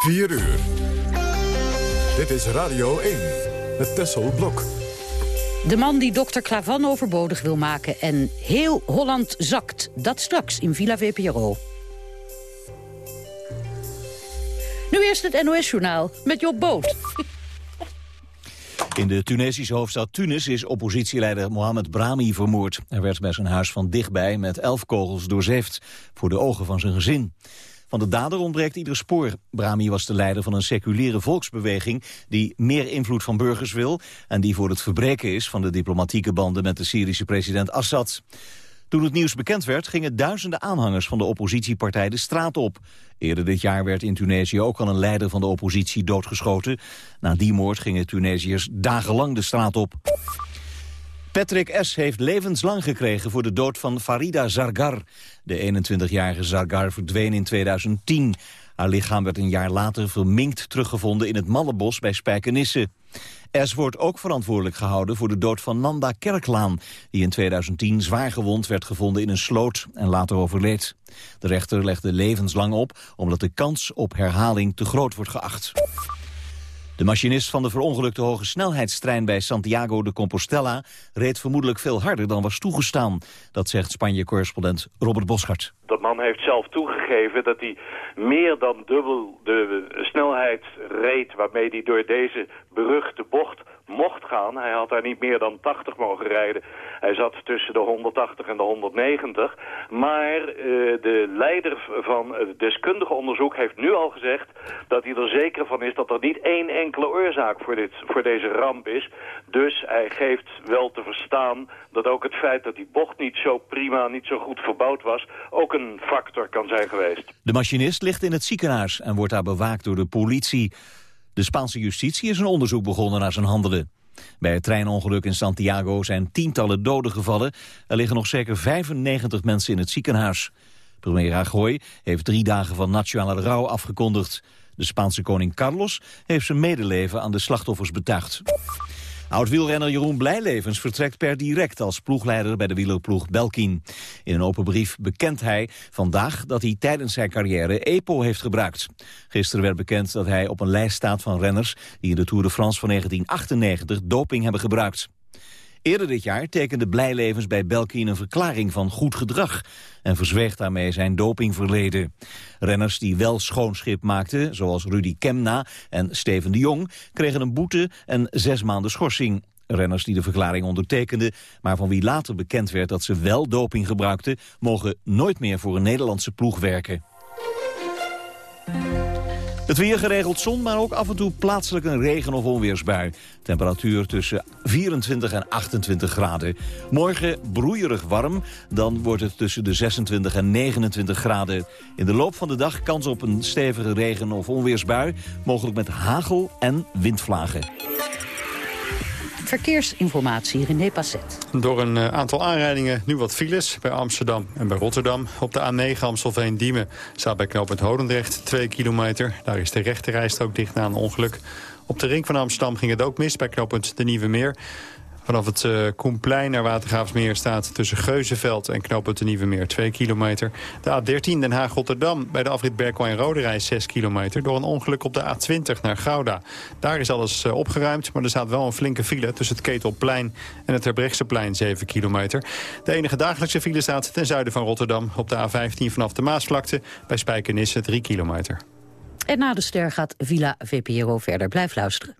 4 uur. Dit is Radio 1 met Tessel Blok. De man die dokter Klavan overbodig wil maken en heel Holland zakt. Dat straks in Villa VPRO. Nu eerst het NOS-journaal met Job Boot. In de Tunesische hoofdstad Tunis is oppositieleider Mohamed Brahmi vermoord. Hij werd bij zijn huis van dichtbij met elf kogels doorzeefd... voor de ogen van zijn gezin. Van de dader ontbreekt ieder spoor. Brahmi was de leider van een seculiere volksbeweging... die meer invloed van burgers wil... en die voor het verbreken is van de diplomatieke banden... met de Syrische president Assad. Toen het nieuws bekend werd, gingen duizenden aanhangers van de oppositiepartij de straat op. Eerder dit jaar werd in Tunesië ook al een leider van de oppositie doodgeschoten. Na die moord gingen Tunesiërs dagenlang de straat op. Patrick S. heeft levenslang gekregen voor de dood van Farida Zargar. De 21-jarige Zargar verdween in 2010. Haar lichaam werd een jaar later verminkt teruggevonden in het Mallebos bij Spijkenisse. S wordt ook verantwoordelijk gehouden voor de dood van Nanda Kerklaan... die in 2010 zwaar gewond werd gevonden in een sloot en later overleed. De rechter legde levenslang op omdat de kans op herhaling te groot wordt geacht. De machinist van de verongelukte hoge snelheidstrein bij Santiago de Compostela reed vermoedelijk veel harder dan was toegestaan. Dat zegt Spanje-correspondent Robert Boschart. Dat man heeft zelf toegegeven dat hij meer dan dubbel de snelheid reed waarmee hij door deze beruchte bocht mocht gaan. Hij had daar niet meer dan 80 mogen rijden. Hij zat tussen de 180 en de 190. Maar uh, de leider van het deskundige onderzoek heeft nu al gezegd... dat hij er zeker van is dat er niet één enkele oorzaak voor, dit, voor deze ramp is. Dus hij geeft wel te verstaan dat ook het feit dat die bocht niet zo prima, niet zo goed verbouwd was... ook factor kan zijn geweest. De machinist ligt in het ziekenhuis en wordt daar bewaakt door de politie. De Spaanse justitie is een onderzoek begonnen naar zijn handelen. Bij het treinongeluk in Santiago zijn tientallen doden gevallen. Er liggen nog zeker 95 mensen in het ziekenhuis. Premier Rajoy heeft drie dagen van nationale rouw afgekondigd. De Spaanse koning Carlos heeft zijn medeleven aan de slachtoffers betuigd. Oud-wielrenner Jeroen Blijlevens vertrekt per direct als ploegleider bij de wielerploeg Belkin. In een open brief bekent hij vandaag dat hij tijdens zijn carrière EPO heeft gebruikt. Gisteren werd bekend dat hij op een lijst staat van renners die in de Tour de France van 1998 doping hebben gebruikt. Eerder dit jaar tekende Blijlevens bij Belkin een verklaring van goed gedrag en verzweeg daarmee zijn dopingverleden. Renners die wel schoon schip maakten, zoals Rudy Kemna en Steven de Jong, kregen een boete en zes maanden schorsing. Renners die de verklaring ondertekenden, maar van wie later bekend werd dat ze wel doping gebruikten, mogen nooit meer voor een Nederlandse ploeg werken. Het weer geregeld zon, maar ook af en toe plaatselijk een regen- of onweersbui. Temperatuur tussen 24 en 28 graden. Morgen broeierig warm, dan wordt het tussen de 26 en 29 graden. In de loop van de dag kans op een stevige regen- of onweersbui, mogelijk met hagel en windvlagen. Verkeersinformatie, René Passet. Door een eh, aantal aanrijdingen nu wat files bij Amsterdam en bij Rotterdam. Op de A9 Amstelveen-Diemen staat bij knooppunt Hodendrecht 2 kilometer. Daar is de rechterrijstrook dicht na een ongeluk. Op de ring van Amsterdam ging het ook mis bij knooppunt De Nieuwe Meer. Vanaf het uh, Koenplein naar Watergraafsmeer staat tussen Geuzenveld en knooppunt de Nieuwe Meer 2 kilometer. De A13 Den Haag-Rotterdam bij de afrit Berkel en Roderijs 6 kilometer. Door een ongeluk op de A20 naar Gouda. Daar is alles uh, opgeruimd, maar er staat wel een flinke file tussen het Ketelplein en het Terbrechtseplein 7 kilometer. De enige dagelijkse file staat ten zuiden van Rotterdam op de A15 vanaf de Maasvlakte bij Spijkenisse 3 kilometer. En na de ster gaat Villa VPRO verder. Blijf luisteren.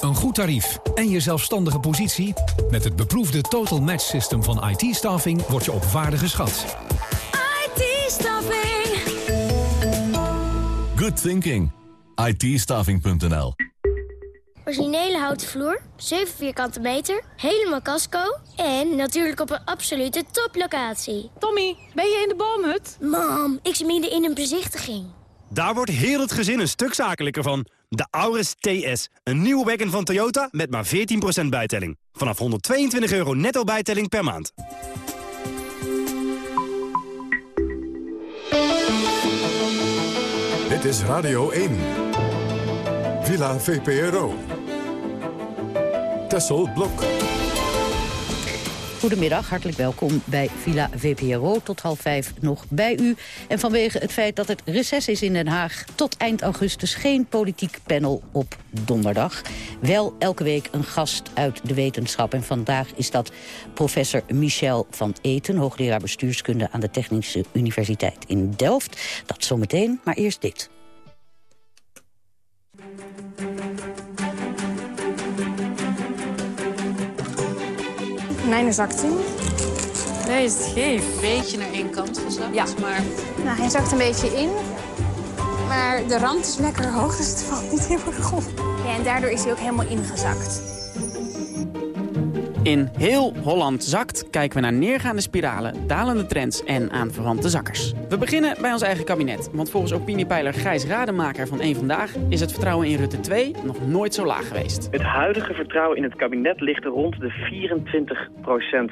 Een goed tarief en je zelfstandige positie? Met het beproefde Total Match System van IT Staffing word je op waarde geschat. IT Staffing. Good thinking. IT-staffing.nl Originele houten vloer, 7 vierkante meter, helemaal casco... en natuurlijk op een absolute toplocatie. Tommy, ben je in de boomhut? Mam, ik zit midden in een bezichtiging. Daar wordt heel het gezin een stuk zakelijker van. De Auris TS, een nieuwe wagon van Toyota met maar 14% bijtelling. Vanaf 122 euro netto bijtelling per maand. Dit is Radio 1. Villa VPRO. Tessel Blok. Goedemiddag, hartelijk welkom bij Villa VPRO. Tot half vijf nog bij u. En vanwege het feit dat het reces is in Den Haag... tot eind augustus geen politiek panel op donderdag. Wel elke week een gast uit de wetenschap. En vandaag is dat professor Michel van Eten... hoogleraar bestuurskunde aan de Technische Universiteit in Delft. Dat zometeen, maar eerst dit. Mijne zakt in. Nee, is het geef. Een beetje naar één kant gezakt, Ja. maar... Nou, hij zakt een beetje in. Maar de rand is lekker hoog, dus het valt niet heel erg op. Ja, en daardoor is hij ook helemaal ingezakt. In heel Holland zakt kijken we naar neergaande spiralen, dalende trends en aanverwante zakkers. We beginnen bij ons eigen kabinet. Want volgens opiniepeiler Gijs Rademaker van Eén Vandaag... is het vertrouwen in Rutte 2 nog nooit zo laag geweest. Het huidige vertrouwen in het kabinet ligt rond de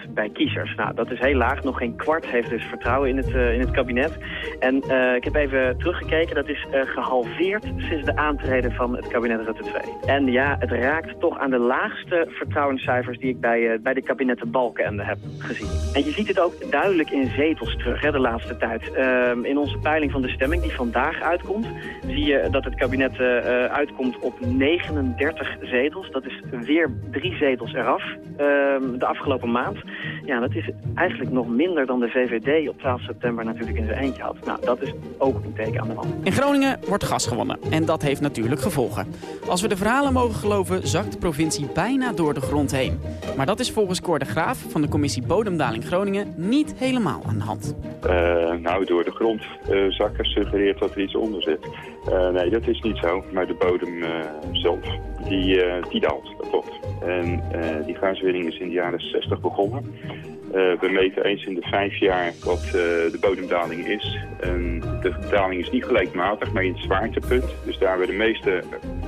24% bij kiezers. Nou, dat is heel laag. Nog geen kwart heeft dus vertrouwen in het, eh, in het kabinet. En eh, ik heb even teruggekeken. Dat is eh, gehalveerd sinds de aantreden van het kabinet Rutte 2. En ja, het raakt toch aan de laagste vertrouwenscijfers... die ik bij, eh, bij de kabinetten Balkenende heb gezien. En je ziet het ook duidelijk in zetels terug hè, de laatste tijd. Ehm, in onze peiling van de stemming die vandaag uitkomt... zie je dat het kabinet eh, eh, uitkomt op 39 zetels. Dat is weer drie zetels eraf ehm, de afgelopen maand. Ja, dat is eigenlijk nog minder dan de VVD op 12 september natuurlijk in zijn eentje had. Nou, dat is ook een teken aan de wand. In Groningen wordt gas gewonnen. En dat heeft natuurlijk gevolgen. Als we de verhalen mogen geloven, zakt de provincie bijna door de grond heen. Maar dat is volgens Cor de Graaf van de commissie Bodemdaling Groningen niet helemaal aan de hand. Eh, nou, door de grond eh, zakken suggereert dat er iets onder zit. Eh, nee, dat is niet zo. Maar de bodem zelf, die, die daalt. Dat klopt. En die gaswinning is in de jaren 60 begonnen. We meten eens in de vijf jaar wat de bodemdaling is. En de daling is niet gelijkmatig, maar in het zwaartepunt. Dus daar waar de meeste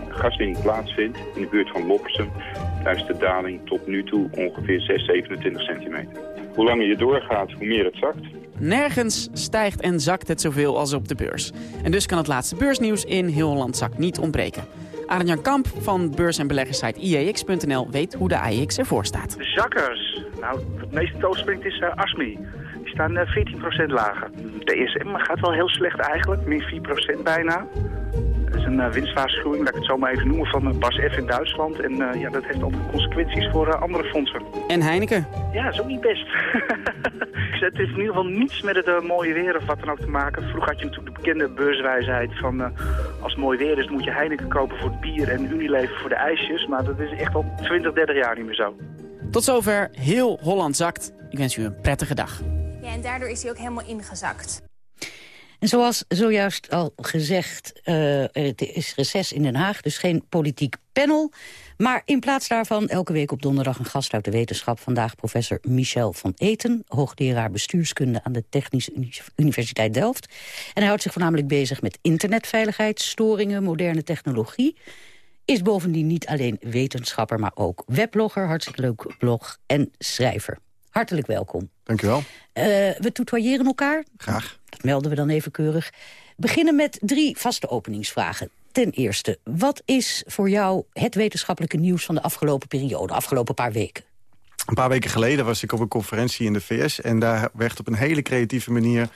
gaswinning plaatsvindt, in de buurt van Loppersum... is de daling tot nu toe ongeveer 6, 27 centimeter. Hoe langer je doorgaat, hoe meer het zakt. Nergens stijgt en zakt het zoveel als op de beurs. En dus kan het laatste beursnieuws in heel Holland Zak niet ontbreken. Arjan Kamp van beurs- en beleggerssite IEX.nl weet hoe de AEX ervoor staat. De zakkers. Nou, het meeste toonspringt is uh, ASMI. Die staan uh, 14% lager. De ESM gaat wel heel slecht eigenlijk, min 4% bijna. Dat is een uh, winstwaarschuwing, laat ik het zo maar even noemen, van Bas F in Duitsland. En uh, ja, dat heeft altijd consequenties voor uh, andere fondsen. En Heineken? Ja, dat is ook niet best. het heeft in ieder geval niets met het uh, mooie weer of wat dan ook te maken. Vroeger had je natuurlijk de bekende beurswijsheid van uh, als het mooi weer is moet je Heineken kopen voor het bier en Unilever voor de ijsjes. Maar dat is echt al 20, 30 jaar niet meer zo. Tot zover heel Holland zakt. Ik wens u een prettige dag. Ja, en daardoor is hij ook helemaal ingezakt. En zoals zojuist al gezegd, uh, het is reces in Den Haag, dus geen politiek panel. Maar in plaats daarvan elke week op donderdag een gast uit de wetenschap. Vandaag professor Michel van Eten, hoogleraar bestuurskunde aan de Technische Universiteit Delft. En hij houdt zich voornamelijk bezig met internetveiligheid, storingen, moderne technologie. Is bovendien niet alleen wetenschapper, maar ook weblogger, hartstikke leuk blog en schrijver. Hartelijk welkom. Dank u wel. Uh, we tutoyeren elkaar. Graag. Dat melden we dan even keurig. Beginnen met drie vaste openingsvragen. Ten eerste, wat is voor jou het wetenschappelijke nieuws van de afgelopen periode, afgelopen paar weken? Een paar weken geleden was ik op een conferentie in de VS... en daar werd op een hele creatieve manier...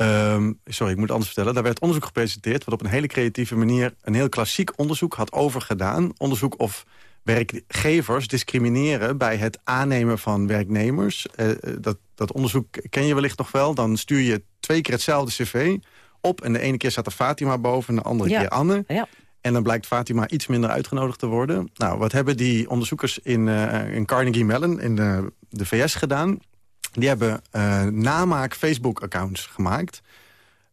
Um, sorry, ik moet het anders vertellen. Daar werd onderzoek gepresenteerd... wat op een hele creatieve manier een heel klassiek onderzoek had overgedaan. Onderzoek of werkgevers discrimineren bij het aannemen van werknemers. Uh, dat, dat onderzoek ken je wellicht nog wel. Dan stuur je twee keer hetzelfde cv op... en de ene keer staat er Fatima boven en de andere ja. keer Anne. Ja. En dan blijkt Fatima iets minder uitgenodigd te worden. Nou, wat hebben die onderzoekers in, uh, in Carnegie Mellon in de, de VS gedaan? Die hebben uh, namaak Facebook-accounts gemaakt...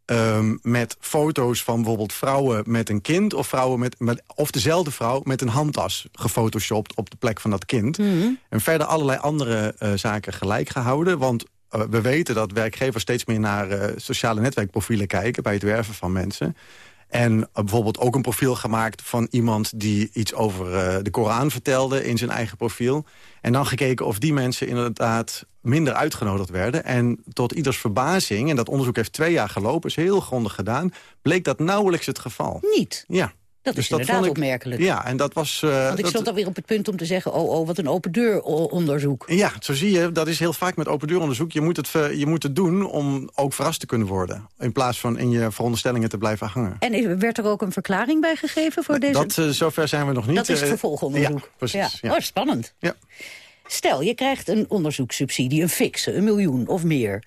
Um, met foto's van bijvoorbeeld vrouwen met een kind... of, vrouwen met, met, of dezelfde vrouw met een handtas gefotoshopt op de plek van dat kind. Mm -hmm. En verder allerlei andere uh, zaken gelijk gehouden. Want eh, we weten dat werkgevers steeds meer naar eh, sociale netwerkprofielen kijken... bij het werven van mensen. En uh, bijvoorbeeld ook een profiel gemaakt van iemand die iets over uh, de Koran vertelde in zijn eigen profiel. En dan gekeken of die mensen inderdaad minder uitgenodigd werden. En tot ieders verbazing, en dat onderzoek heeft twee jaar gelopen, is heel grondig gedaan, bleek dat nauwelijks het geval. Niet? Ja. Dat Dus is inderdaad vond ik- opmerkelijk. Ja, en dat was... eh, Want ik dat- stond alweer op het punt om te zeggen... oh, oh, wat een open deur onderzoek. Ja, zo zie je, dat is heel vaak met open deuronderzoek. Je moet, het, je moet het doen om ook verrast te kunnen worden. In plaats van in je veronderstellingen te blijven hangen. En werd er ook een verklaring bij gegeven voor deze... Dat, eh, zover zijn we nog niet. Dat is het Eh, vervolgonderzoek. Ja, precies. Ja. Oh, spannend. Ja. Stel, je krijgt een onderzoekssubsidie, een fixe, een miljoen of meer.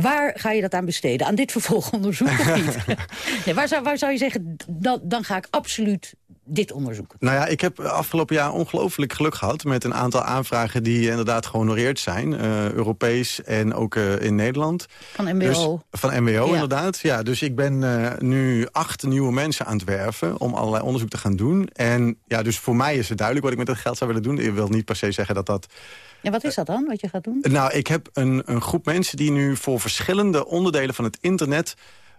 Waar ga je dat aan besteden? Aan dit vervolgonderzoek of niet? nee, waar, zou, waar zou je zeggen, dan, dan ga ik absoluut dit onderzoeken? Nou ja, ik heb afgelopen jaar ongelooflijk geluk gehad... met een aantal aanvragen die inderdaad gehonoreerd zijn. eh, Europees en ook eh, in Nederland. Van MBO? Dus, van MBO, Ja. inderdaad. Ja, dus ik ben eh, nu acht nieuwe mensen aan het werven... om allerlei onderzoek te gaan doen. En ja, dus voor mij is het duidelijk wat ik met dat geld zou willen doen. Ik wil niet per se zeggen dat dat En wat is dat dan, wat je gaat doen? Nou, ik heb een, een groep mensen die nu voor verschillende onderdelen van het internet...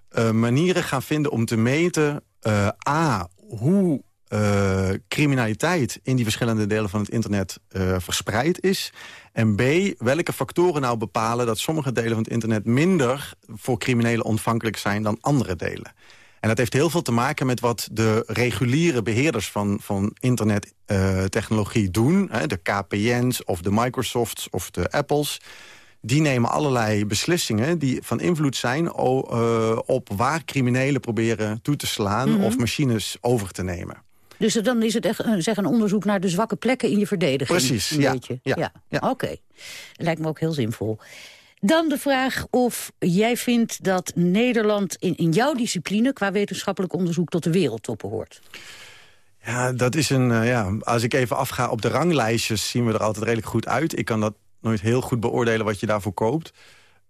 eh, manieren gaan vinden om te meten... eh, A, hoe eh, criminaliteit in die verschillende delen van het internet eh, verspreid is. En B, welke factoren nou bepalen dat sommige delen van het internet... minder voor criminelen ontvankelijk zijn dan andere delen. En dat heeft heel veel te maken met wat de reguliere beheerders van, van internettechnologie doen. Hè, de KPN's of de Microsofts of de Apples. Die nemen allerlei beslissingen die van invloed zijn eh, op waar criminelen proberen toe te slaan... Mhm. of machines over te nemen. Dus dan is het echt een, zeg, een onderzoek naar de zwakke plekken in je verdediging. Precies, een ja, beetje. ja, Oké, lijkt me ook heel zinvol. Dan de vraag of jij vindt dat Nederland in, in jouw discipline... qua wetenschappelijk onderzoek tot de wereldtop behoort. Ja, dat is een. eh, ja, als ik even afga op de ranglijstjes, zien we er altijd redelijk goed uit. Ik kan dat nooit heel goed beoordelen wat je daarvoor koopt.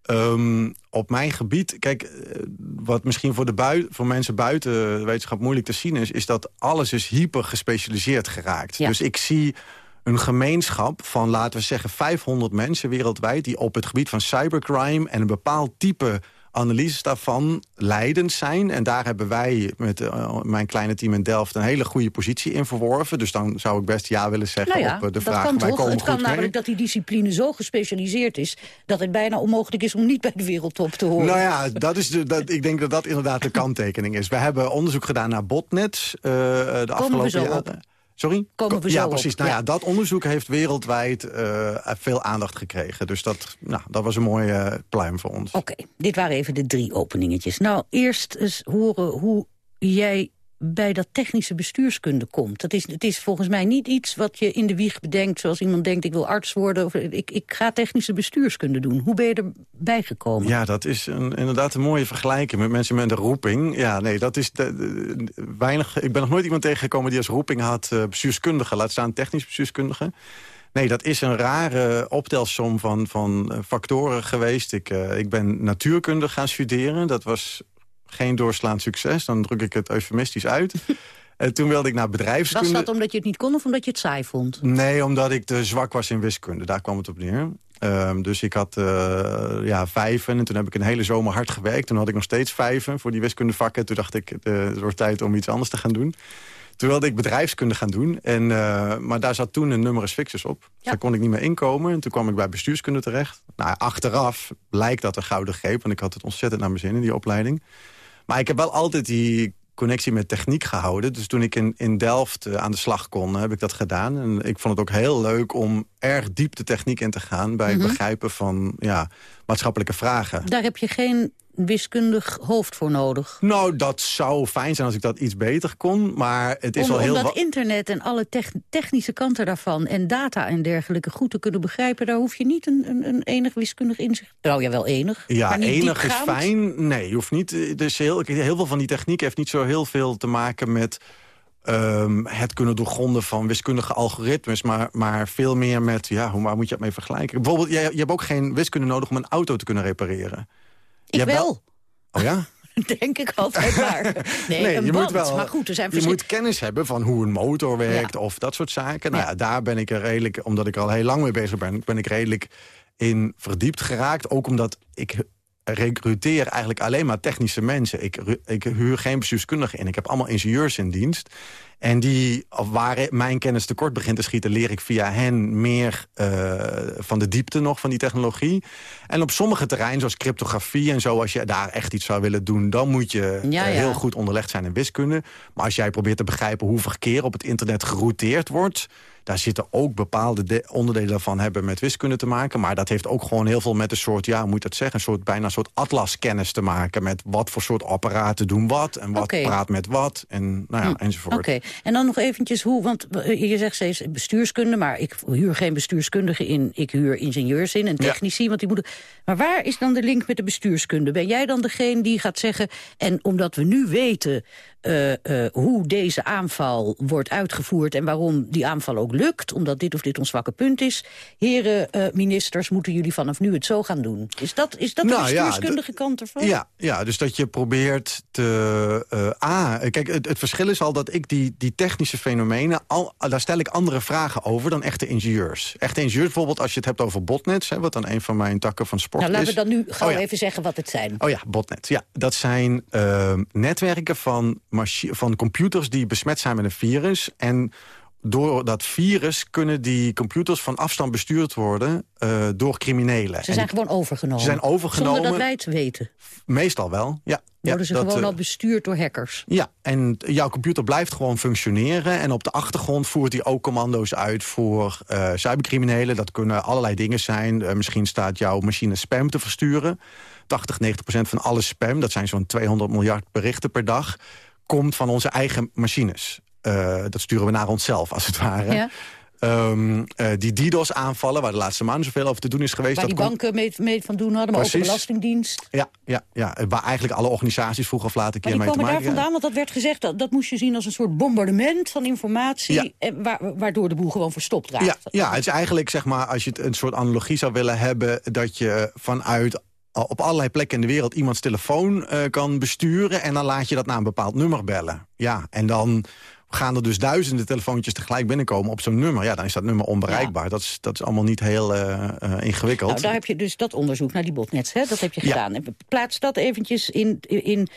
Ehm, op mijn gebied, kijk, eh, wat misschien voor, de bui voor mensen buiten de wetenschap moeilijk te zien is... is dat alles is hyper gespecialiseerd geraakt. Dus ik zie een gemeenschap van, laten we zeggen, 500 mensen wereldwijd... die op het gebied van cybercrime en een bepaald type analyses daarvan leidend zijn. En daar hebben wij met eh, mijn kleine team in Delft... een hele goede positie in verworven. Dus dan zou ik best ja willen zeggen Nou ja, op eh, de vraag... kan wij toch? komen Het kan namelijk dat die discipline zo gespecialiseerd is... dat het bijna onmogelijk is om niet bij de wereldtop te horen. Nou ja, dat is de, dat, ik denk dat dat inderdaad de kanttekening is. We hebben onderzoek gedaan naar botnets eh, de afgelopen jaren. Sorry? Komen we ja, precies. op, Nou ja. ja. dat onderzoek heeft wereldwijd eh, veel aandacht gekregen. Dus dat, nou, dat was een mooie eh, pluim voor ons. Oké, dit waren even de drie openingetjes. Nou, eerst eens horen hoe jij bij dat technische bestuurskunde komt. Dat is, het is volgens mij niet iets wat je in de wieg bedenkt... zoals iemand denkt, ik wil arts worden... of ik, ik ga technische bestuurskunde doen. Hoe ben je erbij gekomen? Ja, dat is een, inderdaad een mooie vergelijking met mensen met een roeping. Ja, nee, dat is weinig. Ik ben nog nooit iemand tegengekomen die als roeping had eh, bestuurskundige, laat staan technisch bestuurskundige. Nee, dat is een rare optelsom van, van eh, factoren geweest. Ik, eh, ik ben natuurkunde gaan studeren. Dat was geen doorslaand succes. Dan druk ik het eufemistisch uit. En toen wilde ik naar Was bedrijfskunde. dat omdat je het niet kon of omdat je het saai vond? Nee, omdat ik te zwak was in wiskunde. Daar kwam het op neer. Ehm, dus ik had eh, ja, vijven en toen heb ik een hele zomer hard gewerkt. Toen had ik nog steeds vijven voor die wiskundevakken. Toen dacht ik, eh, het wordt tijd om iets anders te gaan doen. Toen wilde ik bedrijfskunde gaan doen. En, eh, maar daar zat toen een numerus fixus op. Daar kon ik niet meer inkomen. En toen kwam ik bij bestuurskunde terecht. Nou, achteraf blijkt dat een gouden greep. Want ik had het ontzettend naar mijn zin in, die opleiding. Maar ik heb wel altijd die connectie met techniek gehouden. Dus toen ik in, in Delft eh, aan de slag kon, heb ik dat gedaan. En ik vond het ook heel leuk om erg diep de techniek in te gaan... bij het Mhm. begrijpen van ja, maatschappelijke vragen. Daar heb je geen wiskundig hoofd voor nodig. Nou, dat zou fijn zijn als ik dat iets beter kon. Maar het is wel heel... om dat wa- internet en alle tech- technische kanten daarvan... en data en dergelijke goed te kunnen begrijpen... daar hoef je niet een, een, een enig wiskundig inzicht... Nou ja, wel enig. Ja, enig is fijn. Nee, je hoeft niet. Dus heel, heel veel van die techniek heeft niet zo heel veel te maken met ehm, het kunnen doorgronden van wiskundige algoritmes, maar, maar veel meer met, ja, hoe waar moet je het mee vergelijken? Bijvoorbeeld, je, je hebt ook geen wiskunde nodig om een auto te kunnen repareren. Ik wel. Oh ja? Denk ik altijd maar. Nee, een je band. moet wel. Maar goed, er zijn je moet kennis hebben van hoe een motor werkt of dat soort zaken. Nou ja, daar ben ik er redelijk, omdat ik er al heel lang mee bezig ben, ben ik redelijk in verdiept geraakt. Ook omdat ik recruteer eigenlijk alleen maar technische mensen. Ik, ik huur geen bestuurskundigen in. Ik heb allemaal ingenieurs in dienst. En die, waar mijn kennis tekort begint te schieten... leer ik via hen meer eh, van de diepte nog van die technologie. En op sommige terreinen, zoals cryptografie en zo... als je daar echt iets zou willen doen... dan moet je Ja, eh, heel goed onderlegd zijn in wiskunde. Maar als jij probeert te begrijpen hoe verkeer op het internet gerouteerd wordt... daar zitten ook bepaalde de- onderdelen daarvan hebben met wiskunde te maken. Maar dat heeft ook gewoon heel veel met een soort, ja, hoe moet dat zeggen... een soort, bijna een soort atlaskennis te maken... met wat voor soort apparaten doen wat en wat praat met wat en nou ja, Hm, enzovoort. Oké, en dan nog eventjes hoe, want eh, je zegt steeds bestuurskunde... maar ik huur geen bestuurskundigen in, ik huur ingenieurs in en Ja. technici. Want die moeten... Maar waar is dan de link met de bestuurskunde? Ben jij dan degene die gaat zeggen... en omdat we nu weten eh, eh, hoe deze aanval wordt uitgevoerd... en waarom die aanval ook lukt, omdat dit of dit ons zwakke punt is... heren eh, ministers, moeten jullie vanaf nu het zo gaan doen? Is dat, is dat Nou de ja, bestuurskundige kant ervan? Ja, ja, dus dat je probeert te... A, kijk, het, het verschil is al dat ik die, die technische fenomenen... Al, daar stel ik andere vragen over dan echte ingenieurs. Echte ingenieurs bijvoorbeeld, als je het hebt over botnets... Hè, wat dan een van mijn takken van sport Nou, laten is. we dan nu gauw Oh ja. even zeggen wat het zijn. Oh ja, botnets. Ja, dat zijn netwerken van, van computers die besmet zijn met een virus. En door dat virus kunnen die computers van afstand bestuurd worden eh, door criminelen. Ze zijn die- gewoon overgenomen. Ze zijn overgenomen. Zonder dat wij het weten. Meestal wel, ja. Worden ja, ze dat, gewoon eh, al bestuurd door hackers. Ja, en jouw computer blijft gewoon functioneren. En op de achtergrond voert hij ook commando's uit voor eh, cybercriminelen. Dat kunnen allerlei dingen zijn. Misschien staat jouw machine spam te versturen. 80, 90 procent van alle spam, dat zijn zo'n 200 miljard berichten per dag... komt van onze eigen machines. Eh, dat sturen we naar onszelf, als het ware. Ja. Ehm, eh, die DDoS-aanvallen, waar de laatste maanden zoveel over te doen is geweest... Waar die dat komt- banken mee, mee van doen hadden, maar ook de. Belastingdienst. Ja, ja, ja, waar eigenlijk alle organisaties vroeg of laat een Maar keer die mee te komen daar maken vandaan, want dat werd gezegd... dat, dat moest je zien als een soort bombardement van informatie... Ja. En wa- waardoor de boel gewoon verstopt raakt. Ja, ja, het is eigenlijk, zeg maar, als je het een soort analogie zou willen hebben... dat je vanuit op allerlei plekken in de wereld iemands telefoon eh, kan besturen... en dan laat je dat naar een bepaald nummer bellen. Ja, en dan gaan er dus duizenden telefoontjes tegelijk binnenkomen op zo'n nummer. Ja, dan is dat nummer onbereikbaar. Dat, is, dat is allemaal niet heel eh, eh, ingewikkeld. Nou, daar heb je dus dat onderzoek naar die botnets, hè? dat heb je Ja. gedaan. Plaats dat eventjes in, in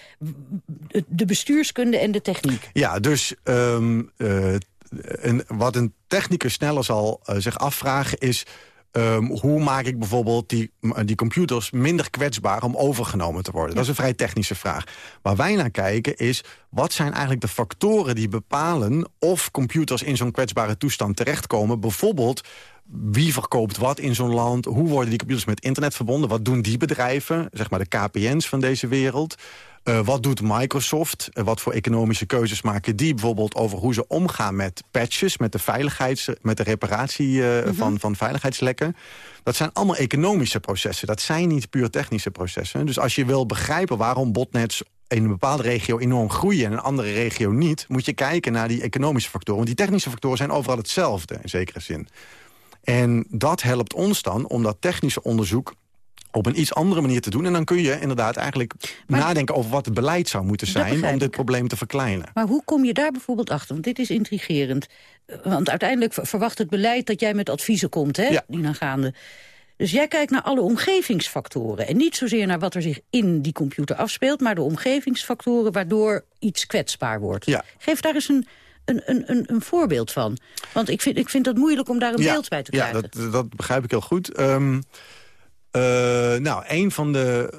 de bestuurskunde en de techniek. Ja, dus ehm, eh, een, wat een technicus sneller zal zich afvragen is... ehm, hoe maak ik bijvoorbeeld die, die computers minder kwetsbaar om overgenomen te worden? Dat is een vrij technische vraag. Waar wij naar kijken is, wat zijn eigenlijk de factoren die bepalen... of computers in zo'n kwetsbare toestand terechtkomen? Bijvoorbeeld, wie verkoopt wat in zo'n land? Hoe worden die computers met internet verbonden? Wat doen die bedrijven, zeg maar de KPN's van deze wereld? Uh, wat doet Microsoft? Uh, wat voor economische keuzes maken die bijvoorbeeld over hoe ze omgaan met patches, met de, veiligheids, met de reparatie uh, mm -hmm. van, van veiligheidslekken? Dat zijn allemaal economische processen. Dat zijn niet puur technische processen. Dus als je wil begrijpen waarom botnets in een bepaalde regio enorm groeien en in een andere regio niet, moet je kijken naar die economische factoren. Want die technische factoren zijn overal hetzelfde, in zekere zin. En dat helpt ons dan om dat technische onderzoek op een iets andere manier te doen. En dan kun je inderdaad eigenlijk maar, nadenken over wat het beleid zou moeten zijn... om dit probleem te verkleinen. Maar hoe kom je daar bijvoorbeeld achter? Want dit is intrigerend. Want uiteindelijk verwacht het beleid dat jij met adviezen komt, hè, ja. die gaande. Dus jij kijkt naar alle omgevingsfactoren. En niet zozeer naar wat er zich in die computer afspeelt... maar de omgevingsfactoren waardoor iets kwetsbaar wordt. Ja. Geef daar eens een, een, een, een, voorbeeld van. Want ik vind, ik vind dat moeilijk om daar een ja, beeld bij te krijgen. Ja, dat, dat begrijp ik heel goed. Um, uh, nou, een van de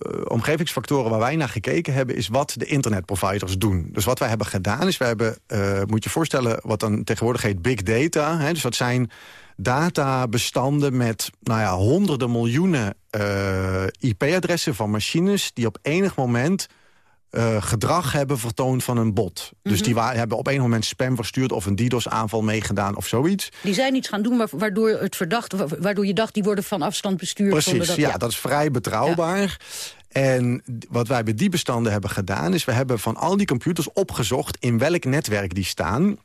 uh, omgevingsfactoren waar wij naar gekeken hebben... is wat de internetproviders doen. Dus wat wij hebben gedaan is, we hebben, uh, moet je voorstellen... wat dan tegenwoordig heet big data. Hè, dus dat zijn databestanden met nou ja, honderden miljoenen IP-adressen van machines... die op enig moment uh, gedrag hebben vertoond van een bot. Mm -hmm. Dus die hebben op enig moment spam verstuurd... of een DDoS-aanval meegedaan of zoiets. Die zijn iets gaan doen waardoor, het verdacht, waardoor je dacht... die worden van afstand bestuurd. Precies, dat, ja, ja, dat is vrij betrouwbaar. Ja. En wat wij bij die bestanden hebben gedaan... is we hebben van al die computers opgezocht... in welk netwerk die staan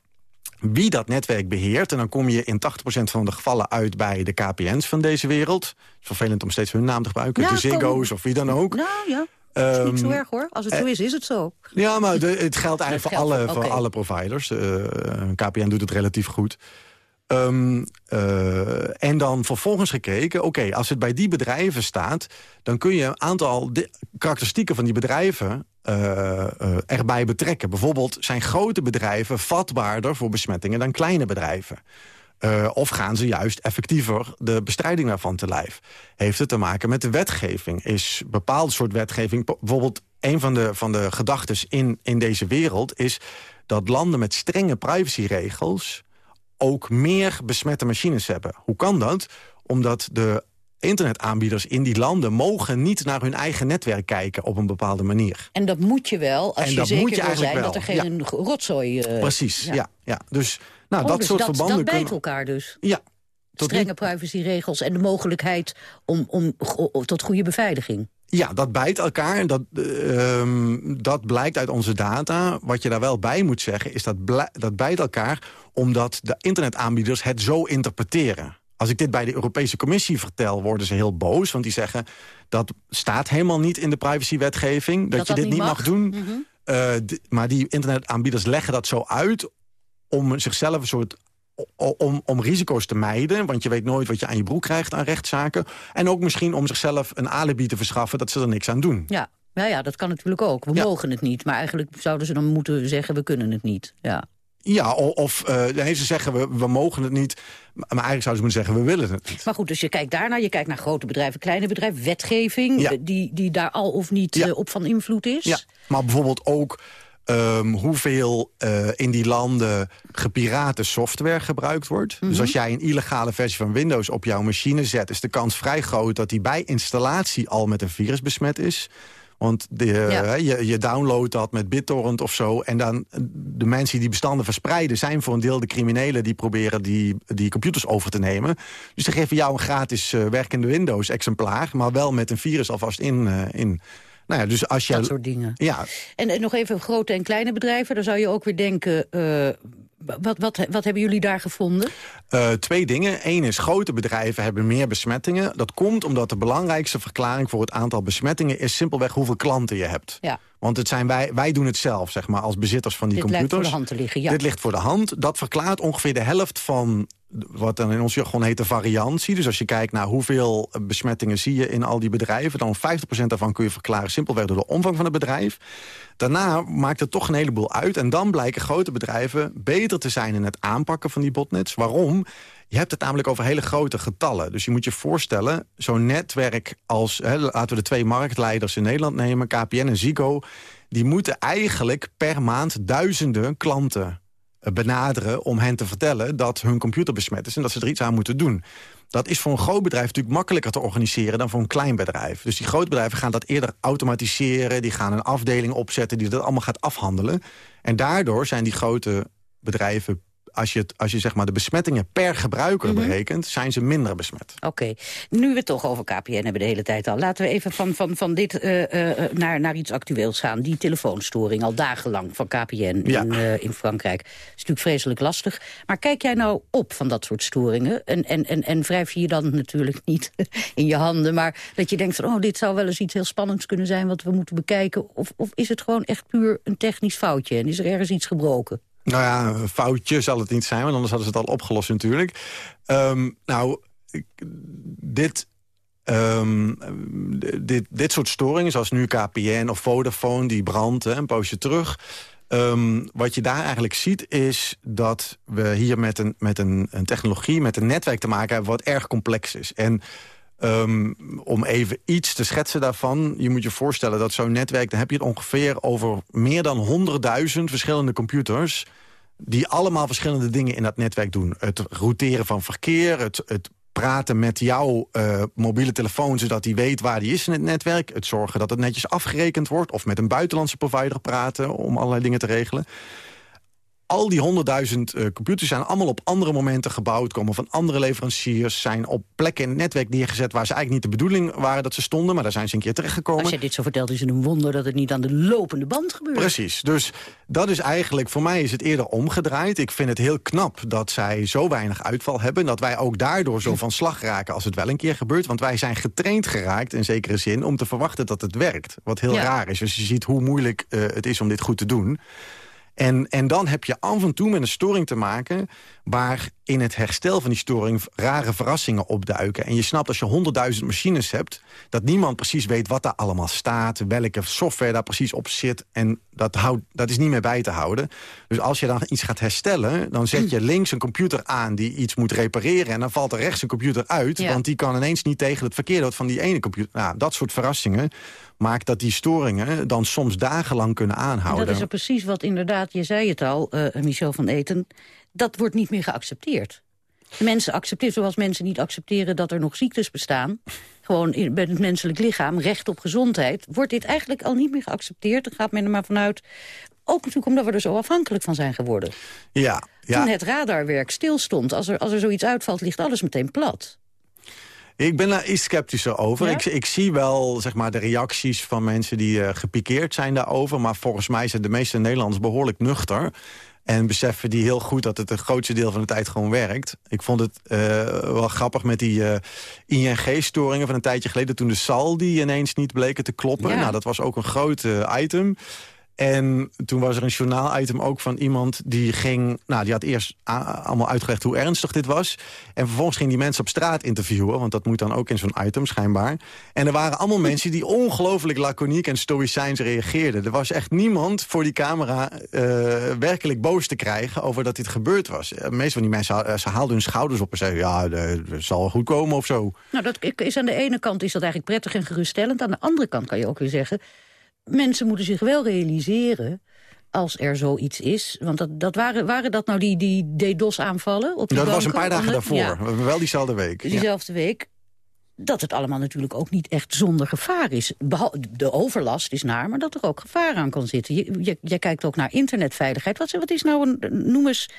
wie dat netwerk beheert. En dan kom je in 80% van de gevallen uit bij de KPN's van deze wereld. Het is vervelend om steeds hun naam te gebruiken. Ja, de Ziggo's of wie dan ook. Nou ja. Het is niet zo erg hoor. Als het zo is, is het zo. Ja, maar de, het geldt eigenlijk voor, geldt, alle, okay. voor alle providers. Uh, KPN doet het relatief goed. Ehm, eh, en dan vervolgens gekeken, oké, als het bij die bedrijven staat... dan kun je een aantal karakteristieken van die bedrijven uh, uh, erbij betrekken. Bijvoorbeeld zijn grote bedrijven vatbaarder voor besmettingen dan kleine bedrijven. Uh, of gaan ze juist effectiever de bestrijding daarvan te lijf? Heeft het te maken met de wetgeving? Is bepaalde soort wetgeving... bijvoorbeeld een van de, van de gedachten in, in deze wereld... is dat landen met strenge privacyregels... ook meer besmette machines hebben. Hoe kan dat? Omdat de internetaanbieders in die landen mogen niet naar hun eigen netwerk kijken op een bepaalde manier. En dat moet je wel als En je dat zeker moet je wil zijn eigenlijk dat er wel, geen rotzooi... eh, Precies, ja. ja, Dus nou, Oh, dat dus soort dat, verbanden dat bijt kunnen... elkaar dus. Ja. Tot Strenge privacyregels en de mogelijkheid om, om, tot goede beveiliging. Ja, dat bijt elkaar. En dat, eh, ehm, dat blijkt uit onze data. Wat je daar wel bij moet zeggen, is dat dat bijt elkaar... omdat de internetaanbieders het zo interpreteren. Als ik dit bij de Europese Commissie vertel, worden ze heel boos. Want die zeggen, dat staat helemaal niet in de privacywetgeving. Dat, Dat je dat dit niet mag, mag. doen. Mhm. Eh, maar die internetaanbieders leggen dat zo uit... om zichzelf een soort om, om risico's te mijden. Want je weet nooit wat je aan je broek krijgt aan rechtszaken. En ook misschien om zichzelf een alibi te verschaffen... dat ze er niks aan doen. Ja, nou ja, dat kan natuurlijk ook. We mogen het niet, maar eigenlijk zouden ze dan moeten zeggen... we kunnen het niet. Ja. Ja, of nee, ze zeggen we, we mogen het niet. Maar eigenlijk zouden ze moeten zeggen we willen het niet. Maar goed, dus je kijkt daarnaar, je kijkt naar grote bedrijven, kleine bedrijven... wetgeving, Ja. eh, die, die daar al of niet Ja. eh, op van invloed is. Ja, maar bijvoorbeeld ook ehm, hoeveel eh, in die landen gepirate software gebruikt wordt. Dus als jij een illegale versie van Windows op jouw machine zet... is de kans vrij groot dat die bij installatie al met een virus besmet is... Want de, Ja. je, je downloadt dat met BitTorrent of zo. En dan eh, de mensen die die bestanden verspreiden... zijn voor een deel de criminelen die proberen die, die computers over te nemen. Dus ze geven jou een gratis eh, werkende Windows-exemplaar... maar wel met een virus alvast in. in. Nou ja, dus als je, Dat soort dingen. Ja, En, en nog even grote en kleine bedrijven. Dan zou je ook weer denken, eh, wat, wat, wat hebben jullie daar gevonden? Eh, twee dingen. Eén is, grote bedrijven hebben meer besmettingen. Dat komt omdat de belangrijkste verklaring voor het aantal besmettingen... is simpelweg hoeveel klanten je hebt. Ja. Want het zijn wij, wij doen het zelf, zeg maar, als bezitters van die Dit lijkt computers. voor de hand te liggen, ja. Dit ligt voor de hand. Dat verklaart ongeveer de helft van wat dan in ons jargon heet de variantie. Dus als je kijkt naar hoeveel besmettingen zie je in al die bedrijven... dan 50% daarvan kun je verklaren simpelweg door de omvang van het bedrijf. Daarna maakt het toch een heleboel uit. En dan blijken grote bedrijven beter te zijn in het aanpakken van die botnets. Waarom? Je hebt het namelijk over hele grote getallen. Dus je moet je voorstellen, zo'n netwerk als... Hè, laten we de twee marktleiders in Nederland nemen, KPN en Ziggo... die moeten eigenlijk per maand duizenden klanten benaderen... om hen te vertellen dat hun computer besmet is... en dat ze er iets aan moeten doen. Dat is voor een groot bedrijf natuurlijk makkelijker te organiseren... dan voor een klein bedrijf. Dus die grote bedrijven gaan dat eerder automatiseren... die gaan een afdeling opzetten die dat allemaal gaat afhandelen. En daardoor zijn die grote bedrijven... als je, het, als je zeg maar de besmettingen per gebruiker Mhm. berekent... zijn ze minder besmet. Oké, nu we het toch over KPN hebben de hele tijd al. Laten we even van, van, van dit eh, eh, naar, naar iets actueels gaan. Die telefoonstoring al dagenlang van KPN Ja. in, eh, in Frankrijk. is natuurlijk vreselijk lastig. Maar kijk jij nou op van dat soort storingen? En, en, en, en wrijf je je dan natuurlijk niet in je handen... maar dat je denkt van, oh, dit zou wel eens iets heel spannends kunnen zijn... wat we moeten bekijken? Of, of is het gewoon echt puur een technisch foutje? En is er ergens iets gebroken? Nou ja, een foutje zal het niet zijn, want anders hadden ze het al opgelost natuurlijk. Ehm, nou, dit, ehm, dit, dit soort storingen, zoals nu KPN of Vodafone, die brandt een poosje terug... Ehm, wat je daar eigenlijk ziet is dat we hier met, een, met een, een technologie, met een netwerk te maken hebben... wat erg complex is. En Ehm, om even iets te schetsen daarvan. Je moet je voorstellen dat zo'n netwerk... dan heb je het ongeveer over meer dan 100.000 verschillende computers... die allemaal verschillende dingen in dat netwerk doen. Het routeren van verkeer, het, het praten met jouw eh, mobiele telefoon... zodat die weet waar die is in het netwerk. Het zorgen dat het netjes afgerekend wordt... of met een buitenlandse provider praten om allerlei dingen te regelen al die honderdduizend eh, computers zijn allemaal op andere momenten gebouwd... komen van andere leveranciers, zijn op plekken in het netwerk neergezet... waar ze eigenlijk niet de bedoeling waren dat ze stonden... maar daar zijn ze een keer terechtgekomen. Als je dit zo vertelt, is het een wonder dat het niet aan de lopende band gebeurt. Precies, dus dat is eigenlijk, voor mij is het eerder omgedraaid. Ik vind het heel knap dat zij zo weinig uitval hebben... en dat wij ook daardoor zo van slag raken als het wel een keer gebeurt. Want wij zijn getraind geraakt, in zekere zin, om te verwachten dat het werkt. Wat heel Ja. raar is, dus je ziet hoe moeilijk eh, het is om dit goed te doen... En, en dan heb je af en toe met een storing te maken... waar in het herstel van die storing rare verrassingen opduiken. En je snapt als je honderdduizend machines hebt... dat niemand precies weet wat daar allemaal staat... welke software daar precies op zit. En dat, houdt, dat is niet meer bij te houden. Dus als je dan iets gaat herstellen... dan zet je links een computer aan die iets moet repareren... en dan valt er rechts een computer uit... want die kan ineens niet tegen het verkeerde van die ene computer. Nou, dat soort verrassingen maakt dat die storingen dan soms dagenlang kunnen aanhouden. En dat is er precies wat inderdaad, je zei het al, uh, Michel van Eten... dat wordt niet meer geaccepteerd. Mensen accepteren, zoals mensen niet accepteren dat er nog ziektes bestaan... gewoon in, bij het menselijk lichaam, recht op gezondheid... wordt dit eigenlijk al niet meer geaccepteerd. Dan gaat men er maar vanuit... Ook natuurlijk omdat we er zo afhankelijk van zijn geworden. Ja, ja. Toen het radarwerk stilstond, als er, als er zoiets uitvalt... ligt alles meteen plat. Ik ben daar iets sceptischer over. Ik, ik, zie wel zeg maar, de reacties van mensen die uh, gepikeerd zijn daarover. Maar volgens mij zijn de meeste Nederlanders behoorlijk nuchter. En beseffen die heel goed dat het een grootste deel van de tijd gewoon werkt. Ik vond het uh, wel grappig met die uh, ING-storingen van een tijdje geleden... toen de saldi ineens niet bleken te kloppen. Ja. Nou, dat was ook een groot item. En toen was er een journaal-item ook van iemand die ging... Nou, die had eerst allemaal uitgelegd hoe ernstig dit was. En vervolgens ging die mensen op straat interviewen... want dat moet dan ook in zo'n item, schijnbaar. En er waren allemaal mensen die ongelooflijk laconiek en stoïcijns reageerden. Er was echt niemand voor die camera uh, werkelijk boos te krijgen... over dat dit gebeurd was. De meeste van die mensen ze haalden hun schouders op en zeiden... ja, het zal goed komen of zo. Nou, dat is aan de ene kant is dat eigenlijk prettig en geruststellend. Aan de andere kant kan je ook weer zeggen mensen moeten zich wel realiseren als er zoiets is. Want dat, dat waren, waren dat nou die, die DDoS-aanvallen? Dat was een paar dagen daarvoor, Ja. wel diezelfde week. Diezelfde week. Dat het allemaal natuurlijk ook niet echt zonder gevaar is. De overlast is naar, maar dat er ook gevaar aan kan zitten. Je, je, jij kijkt ook naar internetveiligheid. Wat, wat is nou een, noem eens,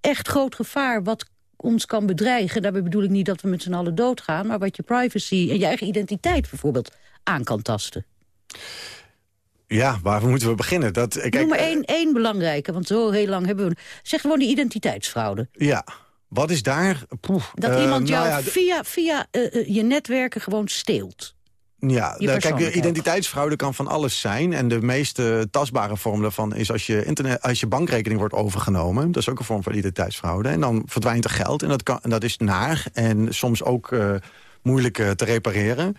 echt groot gevaar... wat ons kan bedreigen? Daarbij bedoel ik niet dat we met z'n allen doodgaan... maar wat je privacy en je eigen identiteit bijvoorbeeld aan kan tasten. Ja, waar moeten we beginnen? Dat, kijk, Noem maar één, één belangrijke, want zo heel lang hebben we... Zeg gewoon die identiteitsfraude. Ja, wat is daar? Poeh, Dat eh, iemand jou nou ja, d- via, via eh, eh, je netwerken gewoon steelt. Ja, nou, kijk, identiteitsfraude kan van alles zijn. En de meest eh, tastbare vorm daarvan is als je, internet, als je bankrekening wordt overgenomen. Dat is ook een vorm van identiteitsfraude. En dan verdwijnt er geld en dat, kan, en dat is naar. En soms ook eh, moeilijk eh, te repareren.